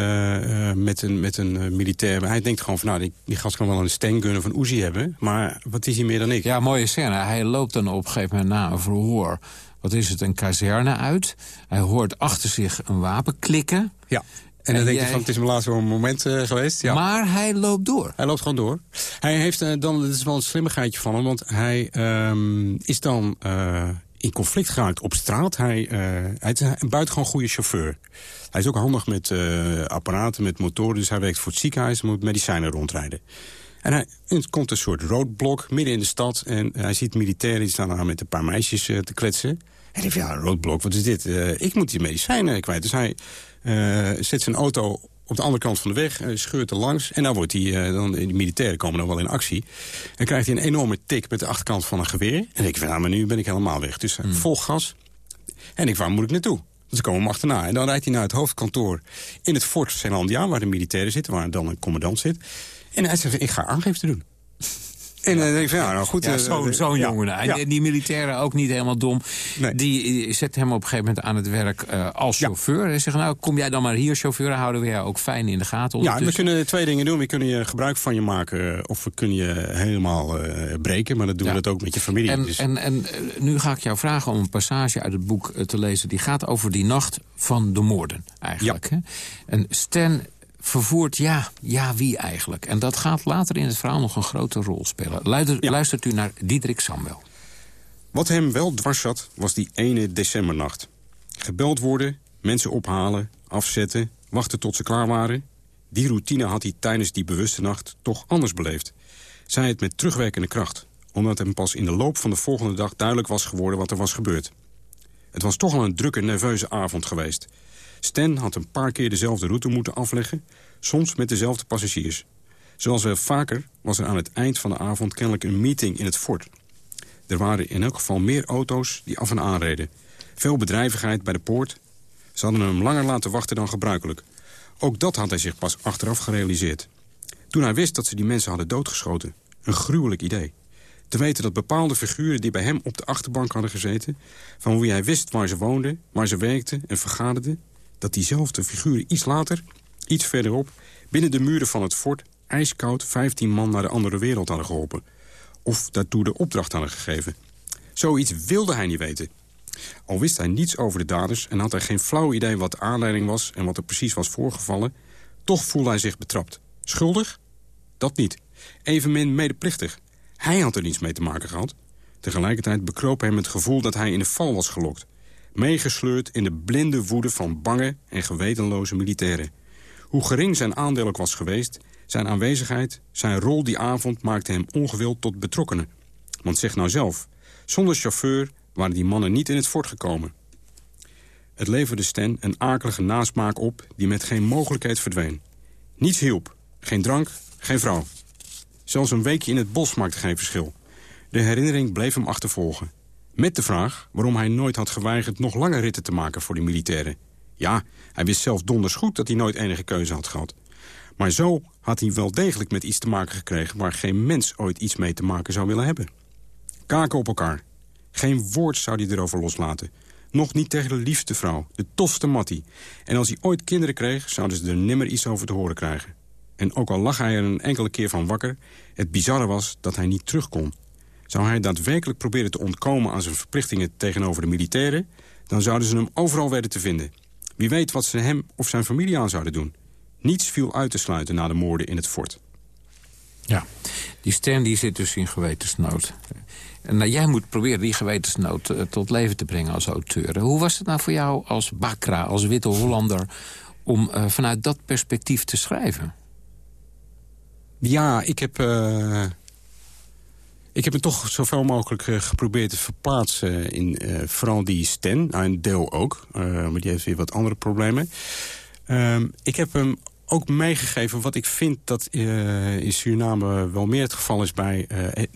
met een, met een militair. Hij denkt gewoon van, nou, die, die gast kan wel een stengunner van Uzi hebben. Maar wat is hij meer dan ik? Ja, mooie scène. Hij loopt dan op een gegeven moment na een verhoor wat is het, een kazerne uit. Hij hoort achter zich een wapen klikken. Ja. En, dan denk je van, het is mijn laatste moment uh, geweest. Ja. Maar hij loopt door. Hij loopt gewoon door. Hij heeft uh, dan, het is wel een slimmigheidje van hem, want hij um, is dan uh, in conflict geraakt op straat. Hij, hij is een buitengewoon goede chauffeur. Hij is ook handig met apparaten, met motoren, dus hij werkt voor het ziekenhuis en moet medicijnen rondrijden. En hij, komt een soort roodblok midden in de stad en hij ziet militairen die staan daar met een paar meisjes te kletsen. En hij denkt, ja, een roodblok, wat is dit? ik moet die medicijnen kwijt. Dus hij zet zijn auto op de andere kant van de weg, uh, scheurt er langs. En dan wordt hij, uh, dan, die militairen komen dan wel in actie. En krijgt hij een enorme tik met de achterkant van een geweer. En ik van, nou, maar nu ben ik helemaal weg. Dus mm. vol gas. En ik, waar moet ik naartoe? Ze komen hem achterna. En dan rijdt hij naar het hoofdkantoor in het Fort Zeelandia... waar de militairen zitten, waar dan een commandant zit. En hij zegt, ik ga aangifte doen. En dan denk ik van, ja, nou goed. Ja, Zo'n zo jongen. En die militairen ook niet helemaal dom. Nee. Die zet hem op een gegeven moment aan het werk uh, als chauffeur. En zeggen, nou, kom jij dan maar hier chauffeur. houden we jou ook fijn in de gaten. Ja, we kunnen twee dingen doen. We kunnen je gebruik van je maken. Of we kunnen je helemaal uh, breken. Maar dan doen we dat ook met je familie. En, dus. en, en nu ga ik jou vragen om een passage uit het boek te lezen. Die gaat over die nacht van de moorden, eigenlijk. Hè? En Stan vervoert, ja, ja, wie eigenlijk? En dat gaat later in het verhaal nog een grote rol spelen. Luister, Luistert u naar Diederik Samwel. Wat hem wel dwars zat, was die ene decembernacht. Gebeld worden, mensen ophalen, afzetten, wachten tot ze klaar waren. Die routine had hij tijdens die bewuste nacht toch anders beleefd. Zij het met terugwerkende kracht, omdat hem pas in de loop van de volgende dag duidelijk was geworden wat er was gebeurd. Het was toch al een drukke, nerveuze avond geweest. Stan had een paar keer dezelfde route moeten afleggen, soms met dezelfde passagiers. Zoals wel vaker was er aan het eind van de avond kennelijk een meeting in het fort. Er waren in elk geval meer auto's die af en aan reden. Veel bedrijvigheid bij de poort. Ze hadden hem langer laten wachten dan gebruikelijk. Ook dat had hij zich pas achteraf gerealiseerd. Toen hij wist dat ze die mensen hadden doodgeschoten. Een gruwelijk idee. Te weten dat bepaalde figuren die bij hem op de achterbank hadden gezeten... van wie hij wist waar ze woonden, waar ze werkten en vergaderden dat diezelfde figuren iets later, iets verderop... binnen de muren van het fort ijskoud 15 man naar de andere wereld hadden geholpen. Of daartoe de opdracht hadden gegeven. Zoiets wilde hij niet weten. Al wist hij niets over de daders en had hij geen flauw idee wat de aanleiding was... en wat er precies was voorgevallen, toch voelde hij zich betrapt. Schuldig? Dat niet. Evenmin medeplichtig. Hij had er niets mee te maken gehad. Tegelijkertijd bekroop hem het gevoel dat hij in de val was gelokt meegesleurd in de blinde woede van bange en gewetenloze militairen. Hoe gering zijn aandeel ook was geweest, zijn aanwezigheid, zijn rol die avond maakte hem ongewild tot betrokkenen. Want zeg nou zelf, zonder chauffeur waren die mannen niet in het fort gekomen. Het leverde Sten een akelige nasmaak op die met geen mogelijkheid verdween. Niets hielp, geen drank, geen vrouw. Zelfs een weekje in het bos maakte geen verschil. De herinnering bleef hem achtervolgen. Met de vraag waarom hij nooit had geweigerd nog lange ritten te maken voor de militairen. Ja, hij wist zelf donders goed dat hij nooit enige keuze had gehad. Maar zo had hij wel degelijk met iets te maken gekregen... waar geen mens ooit iets mee te maken zou willen hebben. Kaken op elkaar. Geen woord zou hij erover loslaten. Nog niet tegen de liefste vrouw, de tofste Mattie. En als hij ooit kinderen kreeg, zouden ze er nimmer iets over te horen krijgen. En ook al lag hij er een enkele keer van wakker... het bizarre was dat hij niet terug kon. Zou hij daadwerkelijk proberen te ontkomen aan zijn verplichtingen tegenover de militairen... dan zouden ze hem overal weten te vinden. Wie weet wat ze hem of zijn familie aan zouden doen. Niets viel uit te sluiten na de moorden in het fort. Ja, die Stan die zit dus in gewetensnood. En nou, jij moet proberen die gewetensnood uh, tot leven te brengen als auteur. Hoe was het nou voor jou als Bakra, als witte Hollander... om uh, vanuit dat perspectief te schrijven? Ja, ik heb... Uh ik heb me toch zoveel mogelijk uh, geprobeerd te verplaatsen in uh, vooral die Sten. Nou, een deel ook, uh, maar die heeft weer wat andere problemen. Ehm, ik heb hem ook meegegeven wat ik vind dat in Suriname wel meer het geval is bij...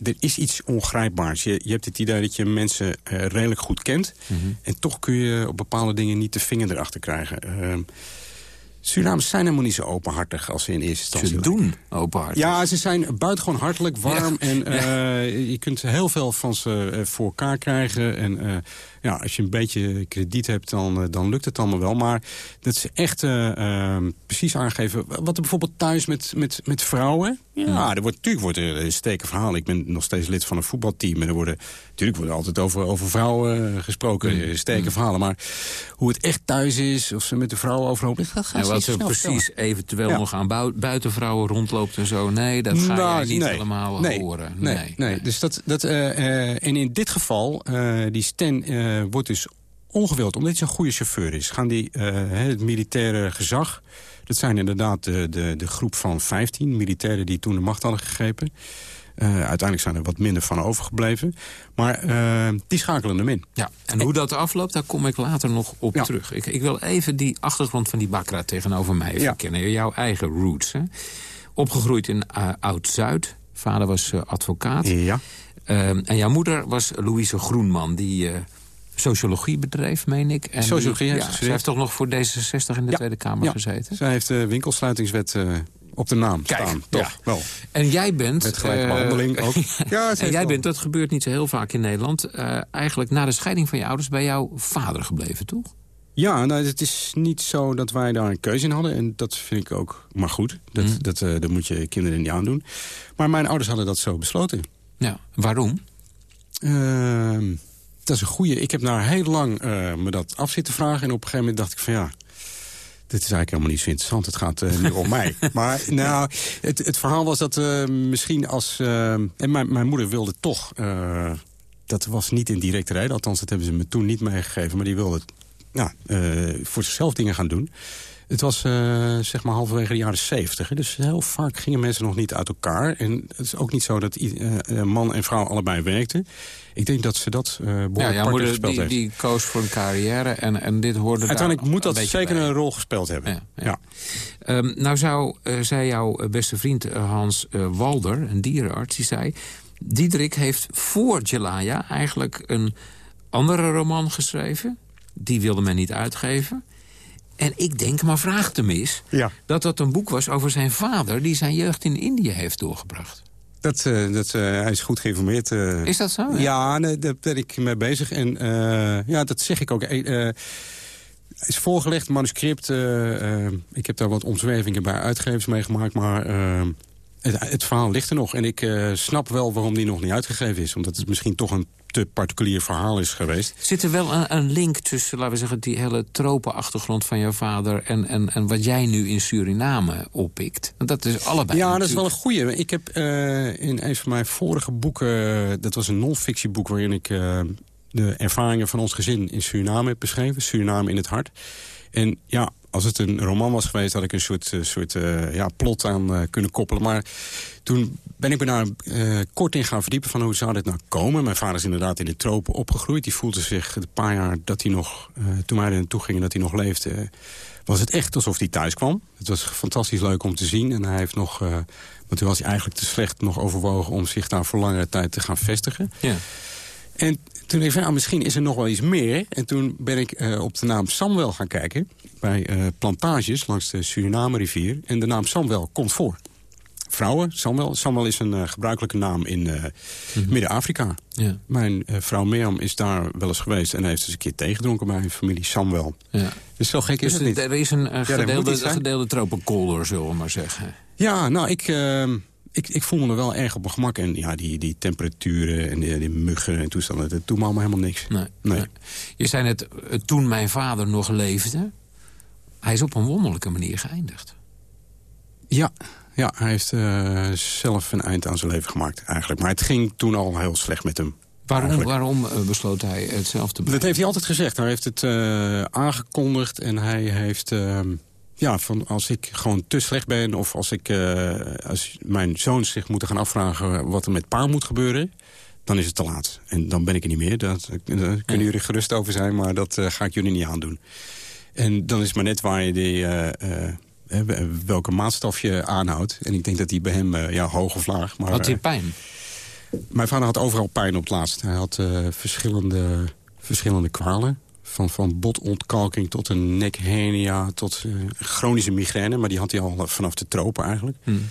er is iets ongrijpbaars. Je, je hebt het idee dat je mensen redelijk goed kent. Mm -hmm. En toch kun je op bepaalde dingen niet de vinger erachter krijgen. Surinamers zijn helemaal niet zo openhartig als ze in eerste instantie Ze doen openhartig. Ja, ze zijn buitengewoon hartelijk, warm. Ja. En uh, je kunt heel veel van ze uh, voor elkaar krijgen. En uh, ja, als je een beetje krediet hebt, dan, dan lukt het allemaal wel. Maar dat ze echt precies aangeven... wat er bijvoorbeeld thuis met, met, met vrouwen... Ja, er wordt, natuurlijk wordt er een steken verhaal. Ik ben nog steeds lid van een voetbalteam. En er worden, natuurlijk wordt er altijd over, over vrouwen gesproken. Mm. Steken mm. verhalen. Maar hoe het echt thuis is, of ze met de vrouwen overhoop... Dat gaat en wat ze precies eventueel ja. nog aan buitenvrouwen rondloopt en zo. Nee, dat ga nou, je niet nee, helemaal nee, horen. Nee, nee. Dus dat, dat, uh, en in dit geval, die Sten uh, wordt dus ongewild, omdat hij zo'n goede chauffeur is. Gaan die, het militaire gezag... Dat zijn inderdaad de, de, de groep van 15 militairen die toen de macht hadden gegrepen. Uh, uiteindelijk zijn er wat minder van overgebleven. Maar uh, die schakelen hem in. Ja, en hoe dat afloopt, daar kom ik later nog op ja. terug. Ik, ik, wil even die achtergrond van die Bakra tegenover mij verkennen. Ja. Jouw eigen roots. Hè? Opgegroeid in uh, Oud-Zuid. Vader was advocaat. Ja. Ehm, en jouw moeder was Louise Groenman, die sociologie bedreef, meen ik. En sociologie die, ja, Ze heeft toch nog voor D66 in de ja, Tweede Kamer ja. gezeten? Zij heeft de winkelsluitingswet uh, op de naam Kijk, staan. Toch, wel. En jij bent... Met gelijke behandeling uh, ook. [laughs] ja, en jij wel. bent, dat gebeurt niet zo heel vaak in Nederland... Uh, eigenlijk na de scheiding van je ouders bij jouw vader gebleven, toch? Ja, nou, het is niet zo dat wij daar een keuze in hadden. En dat vind ik ook maar goed. Dat, mm. dat, dat moet je kinderen niet aandoen. Maar mijn ouders hadden dat zo besloten. Ja, waarom? Uh, dat is een goede. Ik heb nou heel lang uh, me dat af zitten vragen. En op een gegeven moment dacht ik van ja... Dit is eigenlijk helemaal niet zo interessant. Het gaat uh, nu om mij. [laughs] Maar nou, het, het verhaal was dat uh, misschien als... en mijn, mijn moeder wilde toch... dat was niet in directe rijden. Althans, dat hebben ze me toen niet meegegeven. Maar die wilde nou, voor zichzelf dingen gaan doen. Het was uh, zeg maar halverwege de jaren zeventig. Dus heel vaak gingen mensen nog niet uit elkaar. En het is ook niet zo dat uh, man en vrouw allebei werkten. Ik denk dat ze dat uh, behoorlijk ja, ja, moeder, gespeeld die, heeft. die koos voor een carrière en, en dit hoorde Uiteindelijk moet dat een zeker bij. een rol gespeeld hebben. Ja. Um, nou zou, uh, zei jouw beste vriend Hans Walder, een dierenarts, die zei... Diederik heeft voor Jelaya eigenlijk een andere roman geschreven. Die wilde men niet uitgeven. En ik denk, maar vraag hem eens... Ja. dat dat een boek was over zijn vader... die zijn jeugd in Indië heeft doorgebracht. Dat, uh, dat, uh, hij is goed geïnformeerd. Uh, is dat zo? Ja, ja nee, daar ben ik mee bezig. En ja, dat zeg ik ook. Is voorgelegd, manuscript. ik heb daar wat omzwervingen bij uitgevers meegemaakt. Maar het, het, verhaal ligt er nog. En ik snap wel waarom die nog niet uitgegeven is. Omdat het misschien toch een te particulier verhaal is geweest. Zit er wel een, een link tussen, laten we zeggen... die hele tropenachtergrond van jouw vader... En, en, en wat jij nu in Suriname oppikt? Want dat is allebei Ja, dat is wel een goeie. Ik heb uh, in een van mijn vorige boeken... dat was een non-fictieboek waarin ik... Uh, de ervaringen van ons gezin in Suriname heb beschreven. Suriname in het hart. En ja, als het een roman was geweest, had ik een soort, uh, soort uh, ja, plot aan uh, kunnen koppelen. Maar toen ben ik me daar kort in gaan verdiepen van hoe zou dit nou komen. Mijn vader is inderdaad in de tropen opgegroeid. Die voelde zich de paar jaar dat hij nog, toen wij er naartoe gingen, dat hij nog leefde... was het echt alsof hij thuis kwam. Het was fantastisch leuk om te zien. En hij heeft nog, want toen was hij eigenlijk te slecht nog overwogen... om zich daar voor langere tijd te gaan vestigen. Ja. En toen dacht ik van, nou, misschien is er nog wel iets meer. En toen ben ik op de naam Samuel gaan kijken. Bij uh, plantages langs de Suriname-rivier. En de naam Samuel komt voor. Vrouwen, Samuel. Samuel is een uh, gebruikelijke naam in mm -hmm. Midden-Afrika. Ja. Mijn vrouw Mirjam is daar wel eens geweest. En heeft eens een keer teegedronken bij een familie Samuel. Ja. Dus zo gek is dus het niet. Er is een gedeelde, ja, gedeelde tropenkolder, zullen we maar zeggen. Ja, nou, ik ehm, ik, ik voel me er wel erg op mijn gemak. En ja, die, die temperaturen en die, die muggen en toestanden, dat doet me allemaal helemaal niks. Nee, nee. nee. Je zei net, toen mijn vader nog leefde... hij is op een wonderlijke manier geëindigd. Ja, ja hij heeft uh, zelf een eind aan zijn leven gemaakt eigenlijk. Maar het ging toen al heel slecht met hem. Waarom, waarom uh, besloot hij het zelf te Dat heeft hij altijd gezegd. Hij heeft het uh, aangekondigd en hij heeft... ja, van als ik gewoon te slecht ben... of als, ik, als mijn zoons zich moeten gaan afvragen wat er met pa moet gebeuren... dan is het te laat. En dan ben ik er niet meer. Daar kunnen jullie gerust over zijn, maar dat uh, ga ik jullie niet aandoen. En dan is maar net waar je die, uh, welke maatstaf je aanhoudt. En ik denk dat die bij hem ja, hoog of laag. Maar, had hij pijn? Mijn vader had overal pijn op het laatst. Hij had verschillende, verschillende kwalen. Van, van botontkalking tot een nekhernia, tot uh, chronische migraine. Maar die had hij al vanaf de tropen eigenlijk. Hmm.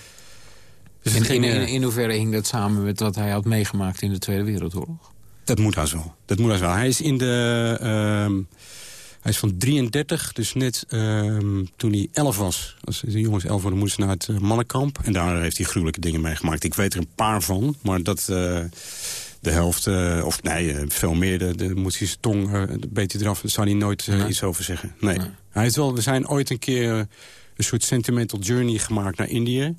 Dus in, in, in, in, hoeverre hing dat samen met wat hij had meegemaakt in de Tweede Wereldoorlog? Dat moet hij wel. Dat moet hij wel. Hij is in de... Hij is van 33, dus net uh, toen hij 11 was. Als de jongens 11 worden, moesten naar het uh, mannenkamp. En daar heeft hij gruwelijke dingen meegemaakt. Ik weet er een paar van, maar dat de helft, uh, of nee, veel meer, de, de, moet hij zijn tong een beetje eraf. Daar zou hij nooit nee. iets over zeggen. Nee. nee. Hij is wel, we zijn ooit een keer een soort sentimental journey gemaakt naar Indië.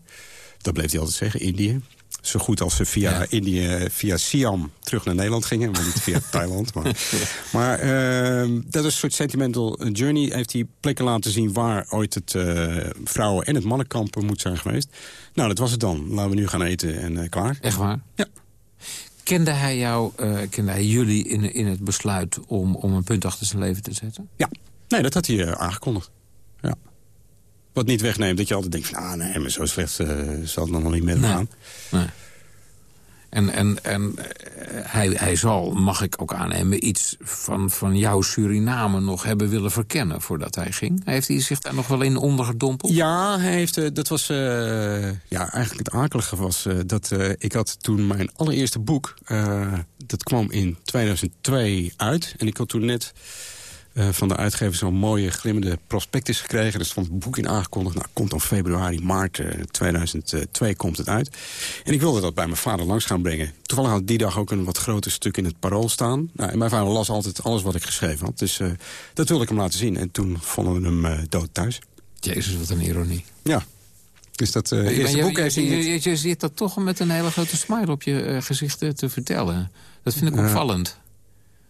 Dat bleef hij altijd zeggen, Indië. Zo goed als ze via ja. Indië, via Siam terug naar Nederland gingen. Maar niet via [laughs] Thailand. Maar, maar uh, dat is een soort sentimental journey. Heeft hij plekken laten zien waar ooit het uh, vrouwen- en het mannenkamp moet zijn geweest. Nou, dat was het dan. Laten we nu gaan eten en uh, klaar. Echt waar? Ja. Kende hij jou, uh, kende hij jullie in, in het besluit om, om een punt achter zijn leven te zetten? Ja, nee, dat had hij aangekondigd. Ja. Wat niet wegneemt dat je altijd denkt van, ah nee, maar zo slecht uh, zal het nog niet met nee. gaan. Nee. En, en, en hij, hij zal, mag ik ook aannemen, iets van, van jouw Suriname nog hebben willen verkennen voordat hij ging. Heeft hij zich daar nog wel in ondergedompeld? Ja, hij heeft, dat was, uh, ja, eigenlijk het akelige was uh, dat uh, ik had toen mijn allereerste boek, dat kwam in 2002 uit. En ik had toen net uh, van de uitgever zo'n mooie glimmende prospectus gekregen. Er stond het boek in aangekondigd. Nou, komt dan februari, maart uh, 2002 komt het uit. En ik wilde dat bij mijn vader langs gaan brengen. Toevallig had die dag ook een wat groter stuk in het parool staan. Nou, en mijn vader las altijd alles wat ik geschreven had. Dus uh, dat wilde ik hem laten zien. En toen vonden we hem dood thuis. Jezus, wat een ironie. Ja. Dus dat uh, eerste je, boek heeft je, je, je, zit dat toch met een hele grote smile op je gezicht te vertellen. Dat vind ik opvallend.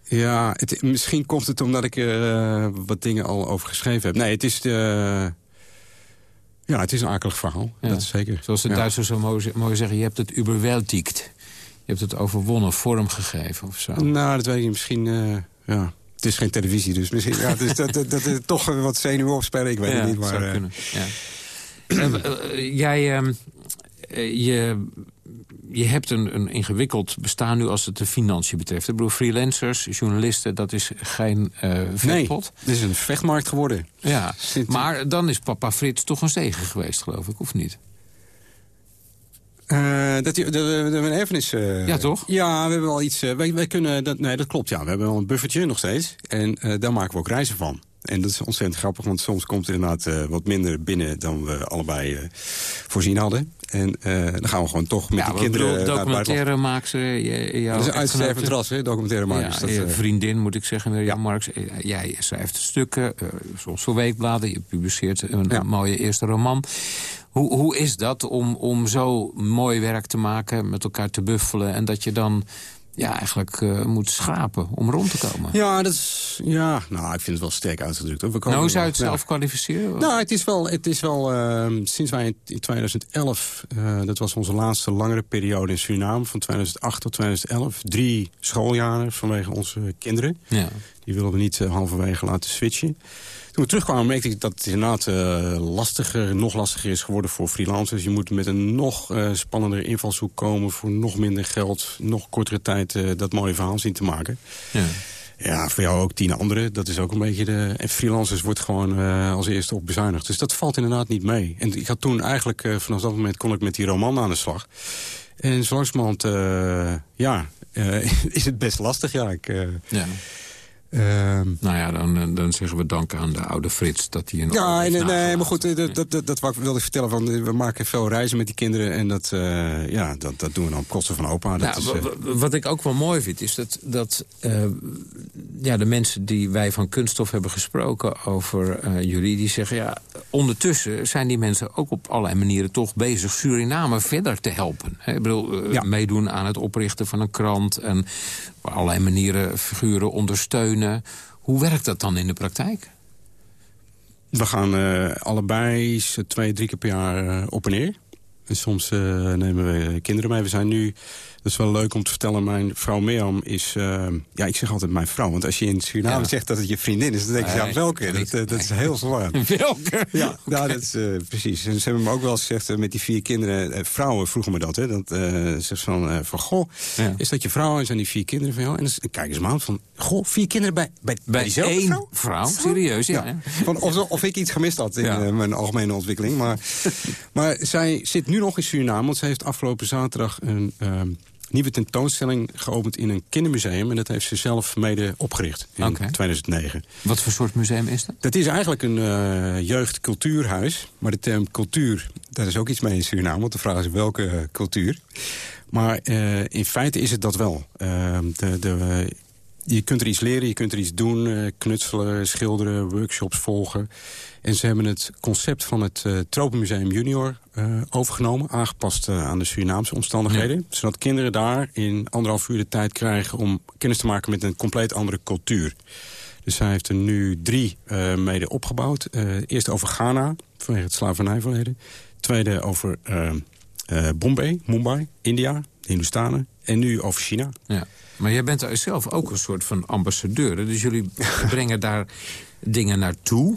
Ja, het, misschien komt het omdat ik er uh, wat dingen al over geschreven heb. Nee, het is... De, ja, het is een akelig verhaal. Ja. Dat is zeker. Zoals de ja. Duitsers zo mooi, zeggen, je hebt het überwältigt. Je hebt het overwonnen, vorm gegeven of zo. Nou, dat weet ik misschien... Uh, ja. Het is geen televisie, dus misschien... ja, dus dat, dat, dat, dat toch wat zenuwen opspelen, ik weet ja, het niet. Maar, zou kunnen. Ja. uh, jij... Uh, je je hebt een, een ingewikkeld bestaan nu als het de financiën betreft. Ik bedoel, freelancers, journalisten, dat is geen uh, vechtpot. Nee, het is een vechtmarkt geworden. Ja, maar dan is papa Frits toch een zegen geweest, geloof ik, of niet? Uh, dat, dat we een erfenis... Uh, ja, toch? Ja, we hebben wel iets... Uh, wij, wij kunnen... Dat, nee, dat klopt, ja. We hebben wel een buffertje nog steeds. En daar maken we ook reizen van. En dat is ontzettend grappig, want soms komt er inderdaad uh, wat minder binnen dan we allebei uh, voorzien hadden. En uh, dan gaan we gewoon toch met ja, de kinderen bedoel, documentaire maak ze. Dat is een uitstervend ras, hè, documentaire makers. Ja, dat, vriendin, moet ik zeggen, Mirjam ja. Marks. Jij schrijft stukken, soms voor weekbladen. Je publiceert een ja. mooie eerste roman. Hoe, hoe is dat om, om zo mooi werk te maken, met elkaar te buffelen... en dat je dan ja, eigenlijk uh, moet schrapen om rond te komen. Ja, dat is, ja, nou, ik vind het wel sterk uitgedrukt. Hoor. We nou, hoe zou je het zelf kwalificeren? Nou, het is wel, het is wel uh, sinds wij in 2011, uh, dat was onze laatste langere periode in Suriname, van 2008 tot 2011, drie schooljaren vanwege onze kinderen. Ja. Die wilden niet halverwege laten switchen. Toen we terugkwamen merkte ik dat het inderdaad uh, lastiger, nog lastiger is geworden voor freelancers. Je moet met een nog uh, spannender invalshoek komen voor nog minder geld, nog kortere tijd dat mooie verhaal zien te maken. Ja. Ja, voor jou ook tien anderen. Dat is ook een beetje de... En freelancers wordt gewoon uh, als eerste op bezuinigd. Dus dat valt inderdaad niet mee. En ik had toen eigenlijk, uh, vanaf dat moment kon ik met die roman aan de slag. En zo langzamerhand, uh, ja, [laughs] is het best lastig. Ja, ik, ja. Uh, nou ja, dan, dan zeggen we dank aan de oude Frits dat hij een. Ja, nee, nee, maar goed, dat, dat, dat, dat wilde ik vertellen. Van, we maken veel reizen met die kinderen en dat, uh, ja, dat, dat doen we dan op kosten van opa. Dat nou, is, uh... Wat ik ook wel mooi vind, is dat, dat ja, de mensen die wij van Kunststof hebben gesproken over jullie, die zeggen ja, ondertussen zijn die mensen ook op allerlei manieren toch bezig Suriname verder te helpen. He, ik bedoel, ja. meedoen aan het oprichten van een krant en op allerlei manieren figuren ondersteunen. Hoe werkt dat dan in de praktijk? We gaan allebei twee, drie keer per jaar op en neer. En soms nemen we kinderen mee. We zijn nu dat is wel leuk om te vertellen. Mijn vrouw Mirjam is... Uh, ja, ik zeg altijd mijn vrouw. Want als je in Suriname zegt dat het je vriendin is... dan denk je, ja, welke? Dat, dat is heel zwaar. [laughs] welke? Ja, nou, dat is uh, precies. En ze hebben me ook wel eens gezegd... met die vier kinderen... vrouwen vroegen me dat, hè. Dat zegt van, van... Goh, ja. is dat je vrouw? En zijn die vier kinderen van jou? En dan kijk eens maar aan van... Goh, vier kinderen bij, bij, bij, bij één vrouw? vrouw? Serieus, ja. ja. Van, of, of ik iets gemist had in mijn algemene ontwikkeling. Maar, [laughs] maar zij zit nu nog in Suriname... want ze heeft afgelopen zaterdag een... Nieuwe tentoonstelling geopend in een kindermuseum. En dat heeft ze zelf mede opgericht in 2009. Wat voor soort museum is dat? Dat is eigenlijk een uh, jeugdcultuurhuis. Maar de term cultuur, daar is ook iets mee in Suriname. Want de vraag is welke cultuur. Maar uh, in feite is het dat wel. Uh, de, de, je kunt er iets leren, je kunt er iets doen. knutselen, schilderen, workshops volgen. En ze hebben het concept van het uh, Tropenmuseum Junior uh, overgenomen. Aangepast uh, aan de Surinaamse omstandigheden. Zodat kinderen daar in anderhalf uur de tijd krijgen... om kennis te maken met een compleet andere cultuur. Dus hij heeft er nu drie mede opgebouwd. eerst over Ghana, vanwege het slavernijverleden. Tweede over Bombay, Mumbai, India, de Hindustanen. En nu over China. Ja. Maar jij bent zelf ook een soort van ambassadeur. Dus jullie [laughs] brengen daar dingen naartoe...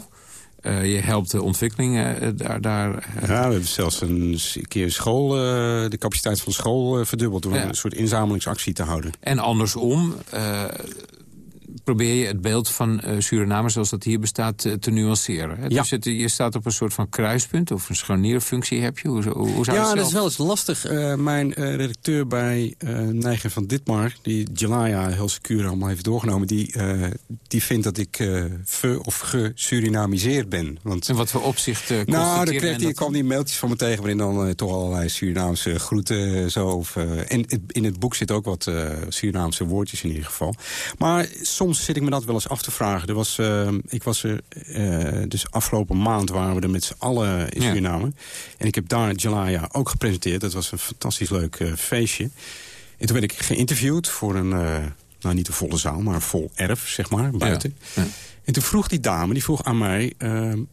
Uh, je helpt de ontwikkeling uh, daar... daar uh... Ja, we hebben zelfs een keer school, de capaciteit van school verdubbeld... door ja. een soort inzamelingsactie te houden. En andersom, probeer je het beeld van uh, Suriname zoals dat hier bestaat uh, te nuanceren. Hè? Ja. Dus het, je staat op een soort van kruispunt of een scharnierfunctie heb je. Hoe, hoe zou ja, dat, dat is wel eens lastig. Uh, mijn redacteur bij Neigen van Ditmar, die Jelaya heel secuur allemaal heeft doorgenomen... die, die vindt dat ik fe of ge-Surinamiseerd ben. Want, en wat voor opzicht uh, Nou, dan kreeg die, kwam die mailtjes van me tegen... waarin dan toch allerlei Surinaamse groeten zo... Of, en in het boek zit ook wat Surinaamse woordjes in ieder geval. Maar soms zit ik me dat wel eens af te vragen. Er was, uh, ik was er, uh, dus afgelopen maand waren we er met z'n allen in Suriname. Ja. En ik heb daar Jalaya ook gepresenteerd. Dat was een fantastisch leuk uh, feestje. En toen werd ik geïnterviewd voor een, nou niet een volle zaal, maar een vol erf, zeg maar, buiten. Ja. Ja. En toen vroeg die dame, die vroeg aan mij...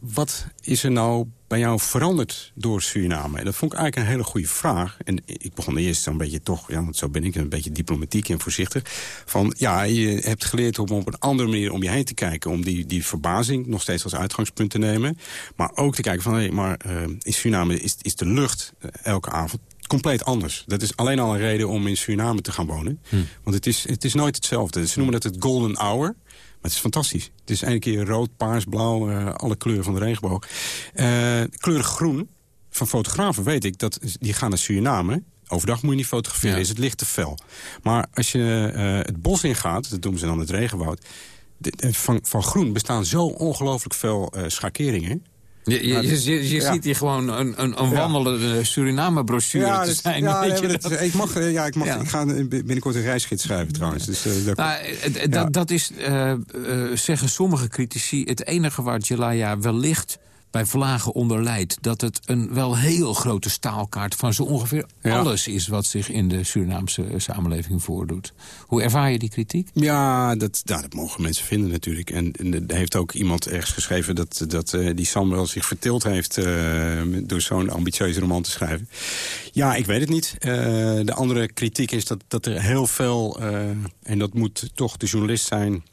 wat is er nou bij jou veranderd door Suriname? En dat vond ik eigenlijk een hele goede vraag. En ik begon eerst een beetje toch, ja, want zo ben ik, een beetje diplomatiek en voorzichtig. Van ja, je hebt geleerd om op een andere manier om je heen te kijken. Om die, die verbazing nog steeds als uitgangspunt te nemen. Maar ook te kijken van, hé, hey, maar uh, in Suriname is, is de lucht uh, elke avond compleet anders. Dat is alleen al een reden om in Suriname te gaan wonen. Hm. Want het is, het is nooit hetzelfde. Ze noemen dat het golden hour. Maar het is fantastisch. Het is een keer rood, paars, blauw, uh, alle kleuren van de regenboog. Uh, kleurig groen, van fotografen weet ik, dat die gaan naar Suriname. Overdag moet je niet fotograferen, ja. is het licht te fel. Maar als je uh, het bos ingaat, dat noemen ze dan het regenwoud... De, van, van groen bestaan zo ongelooflijk veel schakeringen... Je, je, je, je ziet hier gewoon een, een, een wandelende Suriname-brochure ja, te zijn. Ja, weet je dat, ik, mag, ja, ik, mag, ik ga binnenkort een reisgids schrijven trouwens. Dus, uh, dat, nou, dat, dat is, uh, uh, zeggen sommige critici, het enige waar Jelaya wellicht bij vlagen onderlijdt... dat het een wel heel grote staalkaart van zo ongeveer alles is... wat zich in de Surinaamse samenleving voordoet. Hoe ervaar je die kritiek? Ja, dat, nou, dat mogen mensen vinden natuurlijk. En, en er heeft ook iemand ergens geschreven... dat, dat uh, die Samuel zich vertild heeft uh, door zo'n ambitieuze roman te schrijven. Ja, ik weet het niet. Uh, de andere kritiek is dat, dat er heel veel... en dat moet toch de journalist zijn...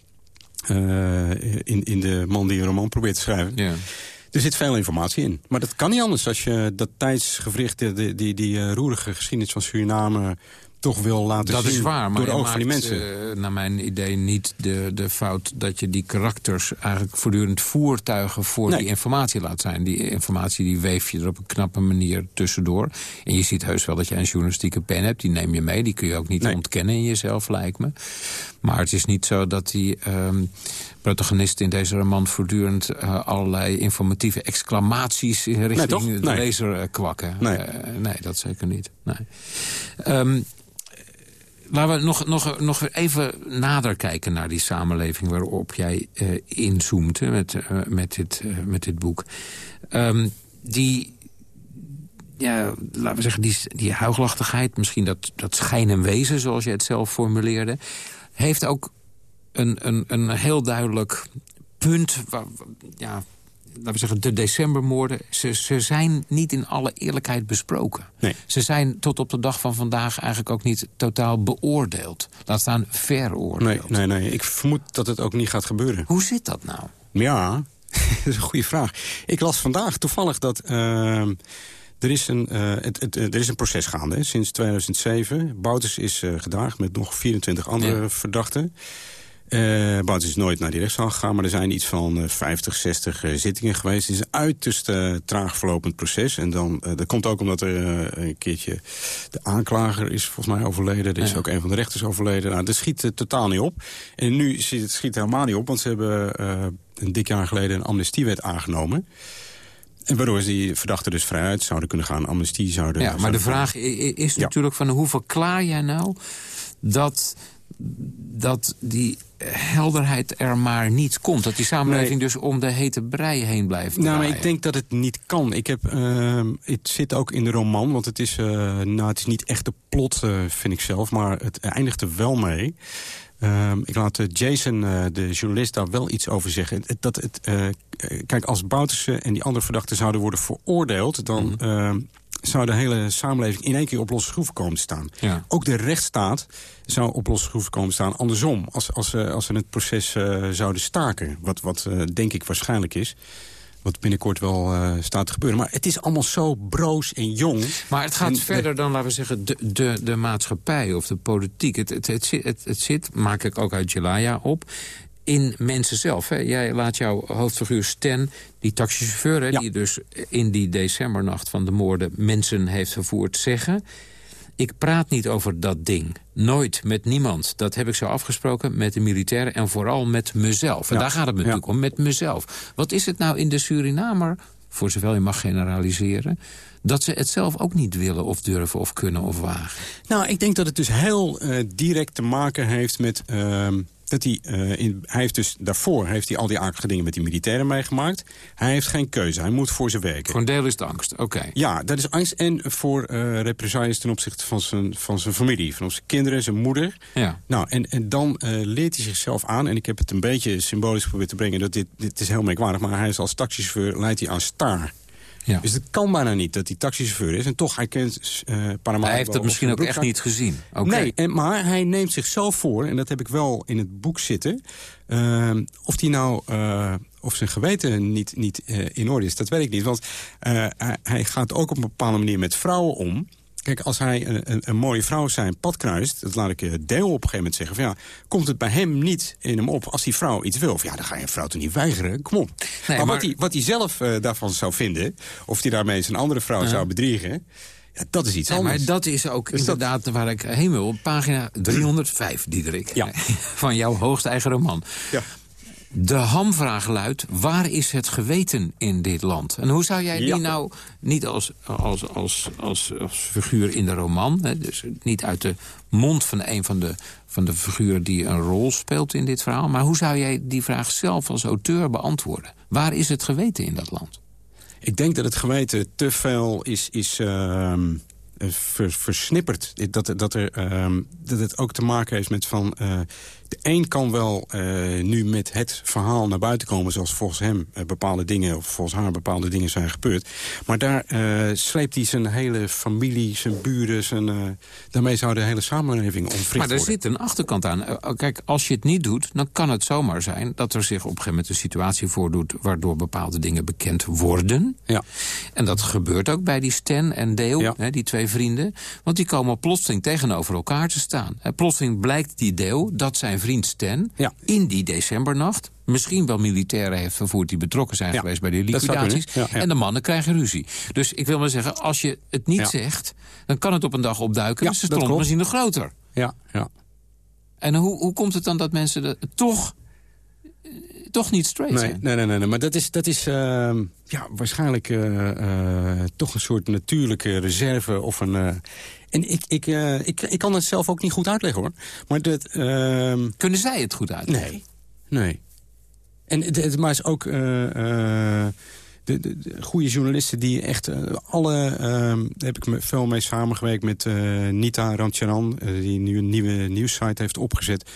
in, in de man die een roman probeert te schrijven... Ja er zit veel informatie in. Maar dat kan niet anders als je dat tijdsgevricht... die, die, die uh, roerige geschiedenis van Suriname toch wil laten dat zien. Dat is waar, maar door van die mensen. Uh, naar mijn idee niet de, de fout dat je die karakters... eigenlijk voortdurend voertuigen voor die informatie laat zijn. Die informatie die weef je er op een knappe manier tussendoor. En je ziet heus wel dat je een journalistieke pen hebt. Die neem je mee, die kun je ook niet nee. ontkennen in jezelf, lijkt me. Maar het is niet zo dat die... Um, protagonist in deze roman voortdurend uh, allerlei informatieve exclamaties richting nee, de nee. lezer uh, kwakken. Nee. Uh, nee, dat zeker niet. Nee. Um, Laten we nog, nog, nog even nader kijken naar die samenleving waarop jij inzoomt met, met, dit, met dit boek. Um, die, ja, laten we zeggen, die, die huiglachtigheid, misschien dat, dat schijn en wezen, zoals je het zelf formuleerde, heeft ook een, een, een heel duidelijk punt waar, ja, laten we zeggen, de decembermoorden... Ze, ze zijn niet in alle eerlijkheid besproken. Nee. Ze zijn tot op de dag van vandaag eigenlijk ook niet totaal beoordeeld. Laat staan veroordeeld. Nee, nee, nee. Ik vermoed dat het ook niet gaat gebeuren. Hoe zit dat nou? Ja, [laughs] dat is een goede vraag. Ik las vandaag toevallig dat... Uh, er is, een, uh, het, het, er is een proces gaande hè, sinds 2007. Bouters is uh, gedaagd met nog 24 andere ja. verdachten. Uh, is nooit naar die rechtszaal gegaan... maar er zijn iets van uh, 50, 60 uh, zittingen geweest. Het is een uiterst traag verlopend proces. En dan, dat komt ook omdat er een keertje... de aanklager is volgens mij overleden. Er is ja. ook een van de rechters overleden. Nou, dat schiet totaal niet op. En nu schiet het schiet helemaal niet op... want ze hebben een dik jaar geleden een amnestiewet aangenomen... En waardoor ze die verdachten dus vrijuit zouden kunnen gaan. Amnestie zouden... Ja, maar zouden de vraag is natuurlijk van hoe verklaar jij nou... dat, dat die helderheid er maar niet komt. Dat die samenleving nee. dus om de hete brei heen blijft Nou, maar ik denk dat het niet kan. Ik heb, uh, het zit ook in de roman, want het is, uh, nou, het is niet echt de plot, uh, vind ik zelf... maar het eindigt er wel mee... Uh, ik laat Jason, uh, de journalist, daar wel iets over zeggen. Dat het, kijk, als Bouterse en die andere verdachten zouden worden veroordeeld... dan mm -hmm. Zou de hele samenleving in één keer op losse schroeven komen te staan. Ja. Ook de rechtsstaat zou op losse schroeven komen te staan. Andersom, als, als, als ze het proces zouden staken, wat, wat denk ik waarschijnlijk is wat binnenkort wel uh, staat te gebeuren. Maar het is allemaal zo broos en jong. Maar het gaat en, verder dan, laten we zeggen, de, de, de maatschappij of de politiek. Het, het, het, het, het zit, maak ik ook uit Jelaya op, in mensen zelf. Hè. Jij laat jouw hoofdfiguur Stan, die taxichauffeur... Hè, ja. die dus in die decembernacht van de moorden mensen heeft vervoerd, zeggen... Ik praat niet over dat ding. Nooit, met niemand. Dat heb ik zo afgesproken met de militairen en vooral met mezelf. En ja. daar gaat het me ja. natuurlijk om, met mezelf. Wat is het nou in de Surinamer, voor zover je mag generaliseren... dat ze het zelf ook niet willen of durven of kunnen of wagen? Nou, ik denk dat het dus heel uh, direct te maken heeft met... Uh dat hij, uh, in, hij heeft dus daarvoor heeft hij al die akelige dingen met die militairen meegemaakt. Hij heeft geen keuze, hij moet voor ze werken. Voor een deel is de angst, oké. Okay. Ja, dat is angst en voor uh, represailles ten opzichte van zijn, van zijn familie. Van zijn kinderen, zijn moeder. Ja. Nou, en, en dan uh, leert hij zichzelf aan, en ik heb het een beetje symbolisch geprobeerd te brengen... dat dit, dit is heel merkwaardig, maar hij is als taxichauffeur, leidt hij aan staar. Ja. Dus het kan bijna niet dat hij taxichauffeur is. En toch, hij kent uh, Panama. Hij heeft het misschien ook echt niet gezien. Okay. Nee, en, maar hij neemt zich zo voor, en dat heb ik wel in het boek zitten... Uh, of hij nou... Uh, of zijn geweten niet, niet uh, in orde is, dat weet ik niet. Want hij gaat ook op een bepaalde manier met vrouwen om... Kijk, als hij een, een, een, mooie vrouw zijn pad kruist... dat laat ik Deel op een gegeven moment zeggen... Van, ja, komt het bij hem niet in hem op als die vrouw iets wil? Of ja, dan ga je een vrouw toch niet weigeren? Kom op. Nee, maar, maar, Wat, hij, wat hij zelf uh, daarvan zou vinden... of hij daarmee zijn andere vrouw uh. zou bedriegen... Ja, dat is iets nee, anders. Maar dat is ook dus inderdaad dat... waar ik heen wil. Pagina 305, Diederik. Ja. [laughs] Van jouw hoogste eigen roman. Ja. De hamvraag luidt, waar is het geweten in dit land? En hoe zou jij die ja. nou, niet als, als, als, als, als figuur in de roman... Hè, dus niet uit de mond van een van de, van de figuren die een rol speelt in dit verhaal... maar hoe zou jij die vraag zelf als auteur beantwoorden? Waar is het geweten in dat land? Ik denk dat het geweten te veel is... is uh Ver, versnipperd. Dat, dat, er, um, dat het ook te maken heeft met van... Uh, de een kan wel uh, nu met het verhaal naar buiten komen... zoals volgens hem uh, bepaalde dingen, of volgens haar bepaalde dingen zijn gebeurd. Maar daar sleept hij zijn hele familie, zijn buren... Zijn, daarmee zou de hele samenleving ontwricht Maar er worden. zit een achterkant aan. Kijk, als je het niet doet, dan kan het zomaar zijn... dat er zich op een gegeven moment een situatie voordoet... waardoor bepaalde dingen bekend worden. Ja. En dat gebeurt ook bij die Stan en Deel, ja. hè, die twee vrienden. Want die komen plotseling tegenover elkaar te staan. En plotseling blijkt die Deel dat zijn vriend Stan ja. in die decembernacht... misschien wel militairen heeft vervoerd die betrokken zijn ja. geweest bij die liquidaties. Ja, en de mannen krijgen ruzie. Dus ik wil maar zeggen, als je het niet zegt... dan kan het op een dag opduiken. dus de stront misschien nog groter. Ja, ja. En hoe, hoe komt het dan dat mensen de, toch toch niet straight nee, zijn. Nee, nee, nee, nee, maar dat is, dat is uh, ja, waarschijnlijk uh, uh, toch een soort natuurlijke reserve of een... en ik, ik, ik, ik kan het zelf ook niet goed uitleggen, hoor. Maar dat... ehm, Kunnen zij het goed uitleggen? Nee, nee. En het, maar is ook... de, de, de, goede journalisten die echt alle... Uh, daar heb ik me veel mee samengewerkt met Nita Ramcharan... die nu een nieuwe nieuwssite heeft opgezet.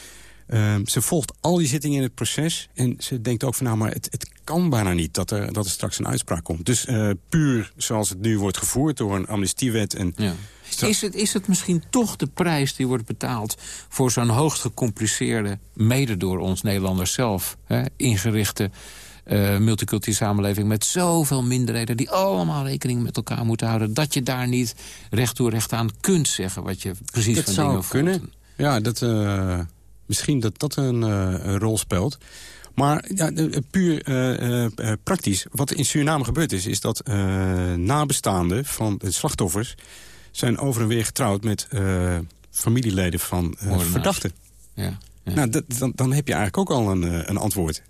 Ehm, ze volgt al die zittingen in het proces. En ze denkt ook van nou, maar het, het kan bijna niet dat er, dat er straks een uitspraak komt. Dus uh, puur zoals het nu wordt gevoerd door een amnestiewet. En ja. Is het, is het misschien toch de prijs die wordt betaald... voor zo'n hoogst gecompliceerde, mede door ons Nederlanders zelf... Hè, ingerichte uh, multiculturele samenleving met zoveel minderheden... die allemaal rekening met elkaar moeten houden... dat je daar niet recht toe recht aan kunt zeggen wat je precies dat van zou dingen kunnen. voelt. Ja, dat, uh, misschien dat dat een, uh, een rol speelt. Maar ja, puur uh, uh, praktisch, wat in Suriname gebeurd is... is dat nabestaanden van slachtoffers... zijn over en weer getrouwd met familieleden van verdachten. Ja, ja. Nou, dan, dan heb je eigenlijk ook al een, een antwoord.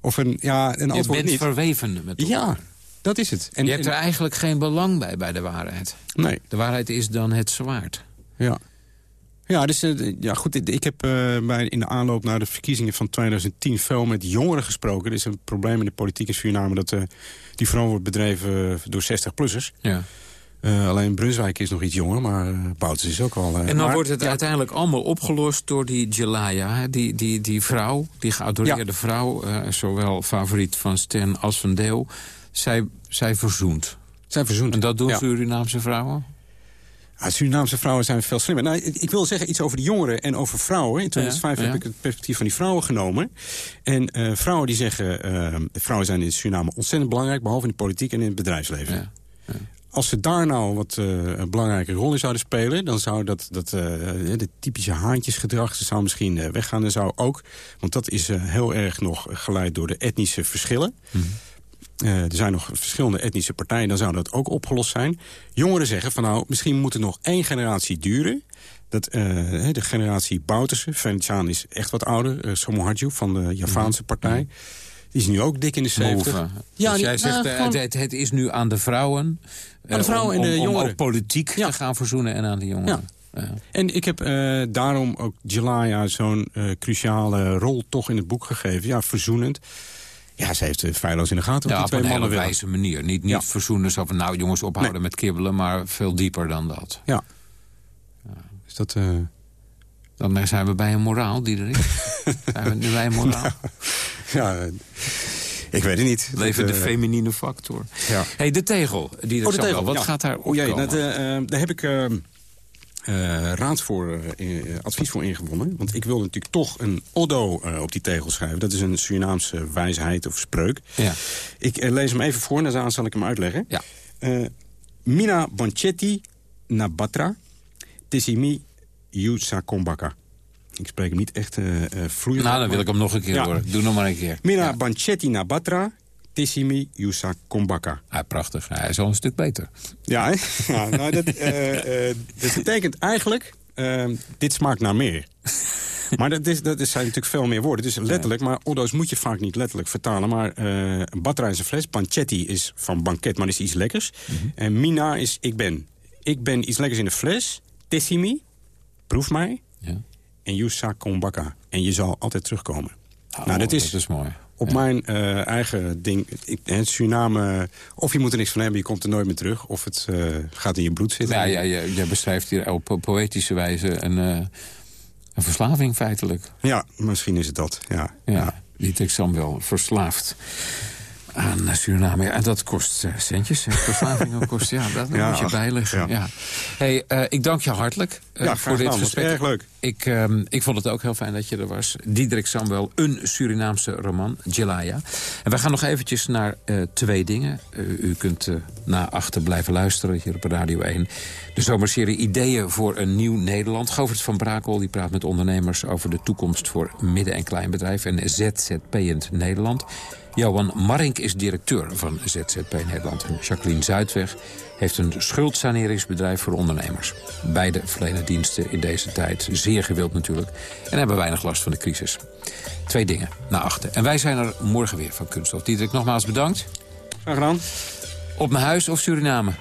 Of een, ja, een Je antwoord bent niet. verweven met elkaar. Ja, dat is het. En, je hebt er eigenlijk geen belang bij, bij de waarheid. Nee. De waarheid is dan het zwaard. Ja. Ja, dus, eh, ja, goed, ik- heb eh, bij, in de aanloop naar de verkiezingen van 2010 veel met jongeren gesproken. Er is een probleem in de politiek in Suriname dat eh, die vooral wordt bedreven door 60-plussers. Ja. Eh, alleen Brunswijk is nog iets jonger, maar uh, Bouters is ook al... eh, En dan maar- wordt het ja, uiteindelijk allemaal opgelost door die Jelaya. Die, die, die vrouw, die geadoreerde vrouw. eh, zowel favoriet van Sten als van Deel. Zij, zij verzoent. Zijn verzoend. En dat doen Ja. Surinaamse vrouwen? Ja, Surinaamse vrouwen zijn veel slimmer. Nou, ik wil zeggen iets over de jongeren en over vrouwen. In 2005 Ja, ja. heb ik het perspectief van die vrouwen genomen. En eh, vrouwen die zeggen... eh, vrouwen zijn in Suriname ontzettend belangrijk... behalve in de politiek en in het bedrijfsleven. Als ze daar nou wat eh, een belangrijke rol in zouden spelen... dan zou dat, dat eh, de typische haantjesgedrag ze zou misschien eh, weggaan. En zou ook, want dat is heel erg nog geleid door de etnische verschillen... Eh, er zijn nog verschillende etnische partijen, dan zou dat ook opgelost zijn. Jongeren zeggen van nou, misschien moet het nog één generatie duren. Dat, de generatie Bouterse, Venetiaan is echt wat ouder. Uh, van de Javaanse partij. Die is nu ook dik in de 70. Move. Ja, dus jij zegt, eh, gewoon- het, het is nu aan de vrouwen... Aan de vrouwen om, en de om- om jongeren. ook politiek te gaan verzoenen en aan de jongeren. Ja. En ik heb eh, daarom ook Jelaya zo'n eh, cruciale rol toch in het boek gegeven. Ja, verzoenend. Ja, ze heeft het feilloos in de gaten Ja, die op twee een hele mannen wijze manier. Niet, niet Ja. verzoenen zo van, nou jongens, ophouden met kibbelen... maar veel dieper dan dat. Ja. Is dat... eh, Dan zijn we bij een moraal, Diederik. [laughs] zijn we nu bij een moraal? [laughs] ja, ik weet het niet. Leven de eh, feminine factor. Ja. hey, de tegel, Diederik Oh, de tegel, wat ja. gaat daar Oh, jee, opkomen? dat, eh, eh, daar heb ik raad voor, advies voor ingewonnen. Want ik wilde natuurlijk toch een Oddo op die tegel schrijven. Dat is een Surinaamse wijsheid of spreuk. Ja. Ik lees hem even voor en daarna zal ik hem uitleggen. Ja. Mina Bonchetti Nabatra Tessimi Yusa Kombaka. Ik spreek hem niet echt eh vloeiend. Nou, dan wil ik hem nog een keer Ja. horen. Doe nog maar een keer. Mina Banchetti Nabatra Tessimi Yusa Kombaka. Ja, prachtig. Hij is al een stuk beter. Ja, hè? ja nou, dat, eh, dat betekent eigenlijk... dit smaakt naar meer. [laughs] Maar dat, is, dat is- zijn natuurlijk veel meer woorden. Is letterlijk, maar Oddo's moet je vaak niet letterlijk vertalen. Maar Batra is een fles. Panchetti is van banket, maar is iets lekkers. En Mina is ik ben. Ik ben iets lekkers in de fles. Tessimi, proef mij. Ja. En Yusa Kombaka. En je zal altijd terugkomen. Oh, nou, dat is, dat is mooi. op mijn eh, eigen ding. Ik, hè, Suriname, of je moet er niks van hebben, je komt er nooit meer terug. Of het eh, gaat in je bloed zitten. Ja, ja, ja, jij beschrijft hier op po- poëtische wijze een, eh, een verslaving feitelijk. Ja, misschien is het dat. Ja. Ja, die tekst dan wel verslaafd aan Suriname. Ja, en dat kost eh, centjes. hè. Verslavingen [laughs] kost, ja, dat Ja, moet je bijleggen. Ja. ja. Hey, eh, ik dank je hartelijk eh, Ja, voor dit gedaan. Gesprek. erg leuk. Ik, ehm, ik vond het ook heel fijn dat je er was. Diederik Samuel, een Surinaamse roman, Jelaya. En we gaan nog eventjes naar eh, twee dingen. Eh, u kunt eh, na achter blijven luisteren hier op Radio 1. De zomerserie Ideeën voor een Nieuw Nederland. Govert van Brakel die praat met ondernemers over de toekomst voor midden- en kleinbedrijf en ZZP'end Nederland. Johan Marink is directeur van ZZP Nederland. En Jacqueline Zuidweg heeft een schuldsaneringsbedrijf voor ondernemers. Beide verlenen diensten in deze tijd, zeer gewild natuurlijk... en hebben weinig last van de crisis. Twee dingen, na achter. En wij zijn er morgen weer van Kunststof. Diederik, nogmaals bedankt. Graag gedaan. Op mijn huis of Suriname?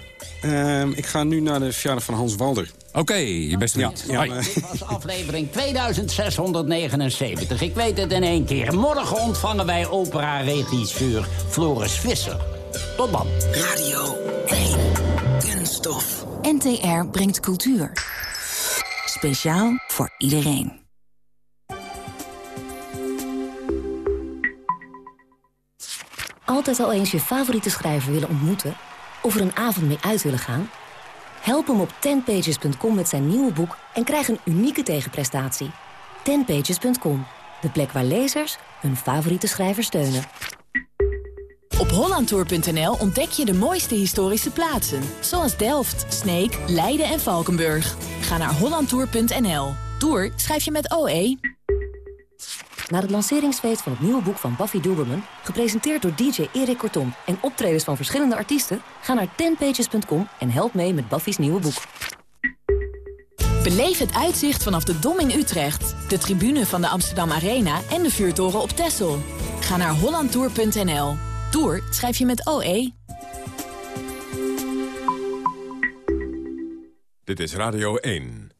Ehm, ik ga nu naar de verjaardag van Hans Walder. Oké, je beste vriend. Ja, dit was aflevering 2679. Ik weet het in één keer. Morgen ontvangen wij opera-regisseur Floris Visser. Tot dan. Radio 1. Kunststof. NTR brengt cultuur. Speciaal voor iedereen. Altijd al eens je favoriete schrijver willen ontmoeten... of er een avond mee uit willen gaan... Help hem op 10pages.com met zijn nieuwe boek en krijg een unieke tegenprestatie. 10pages.com, de plek waar lezers hun favoriete schrijver steunen. Op hollandtour.nl ontdek je de mooiste historische plaatsen. Zoals Delft, Sneek, Leiden en Valkenburg. Ga naar hollandtour.nl. Tour schrijf je met OE. Na het lanceringsfeest van het nieuwe boek van Buffy Duberman... gepresenteerd door DJ Erik Kortom en optredens van verschillende artiesten... ga naar 10pages.com en help mee met Buffy's nieuwe boek. Beleef het uitzicht vanaf de Dom in Utrecht, de tribune van de Amsterdam Arena en de vuurtoren op Texel. Ga naar hollandtour.nl. Tour schrijf je met OE. Dit is Radio 1.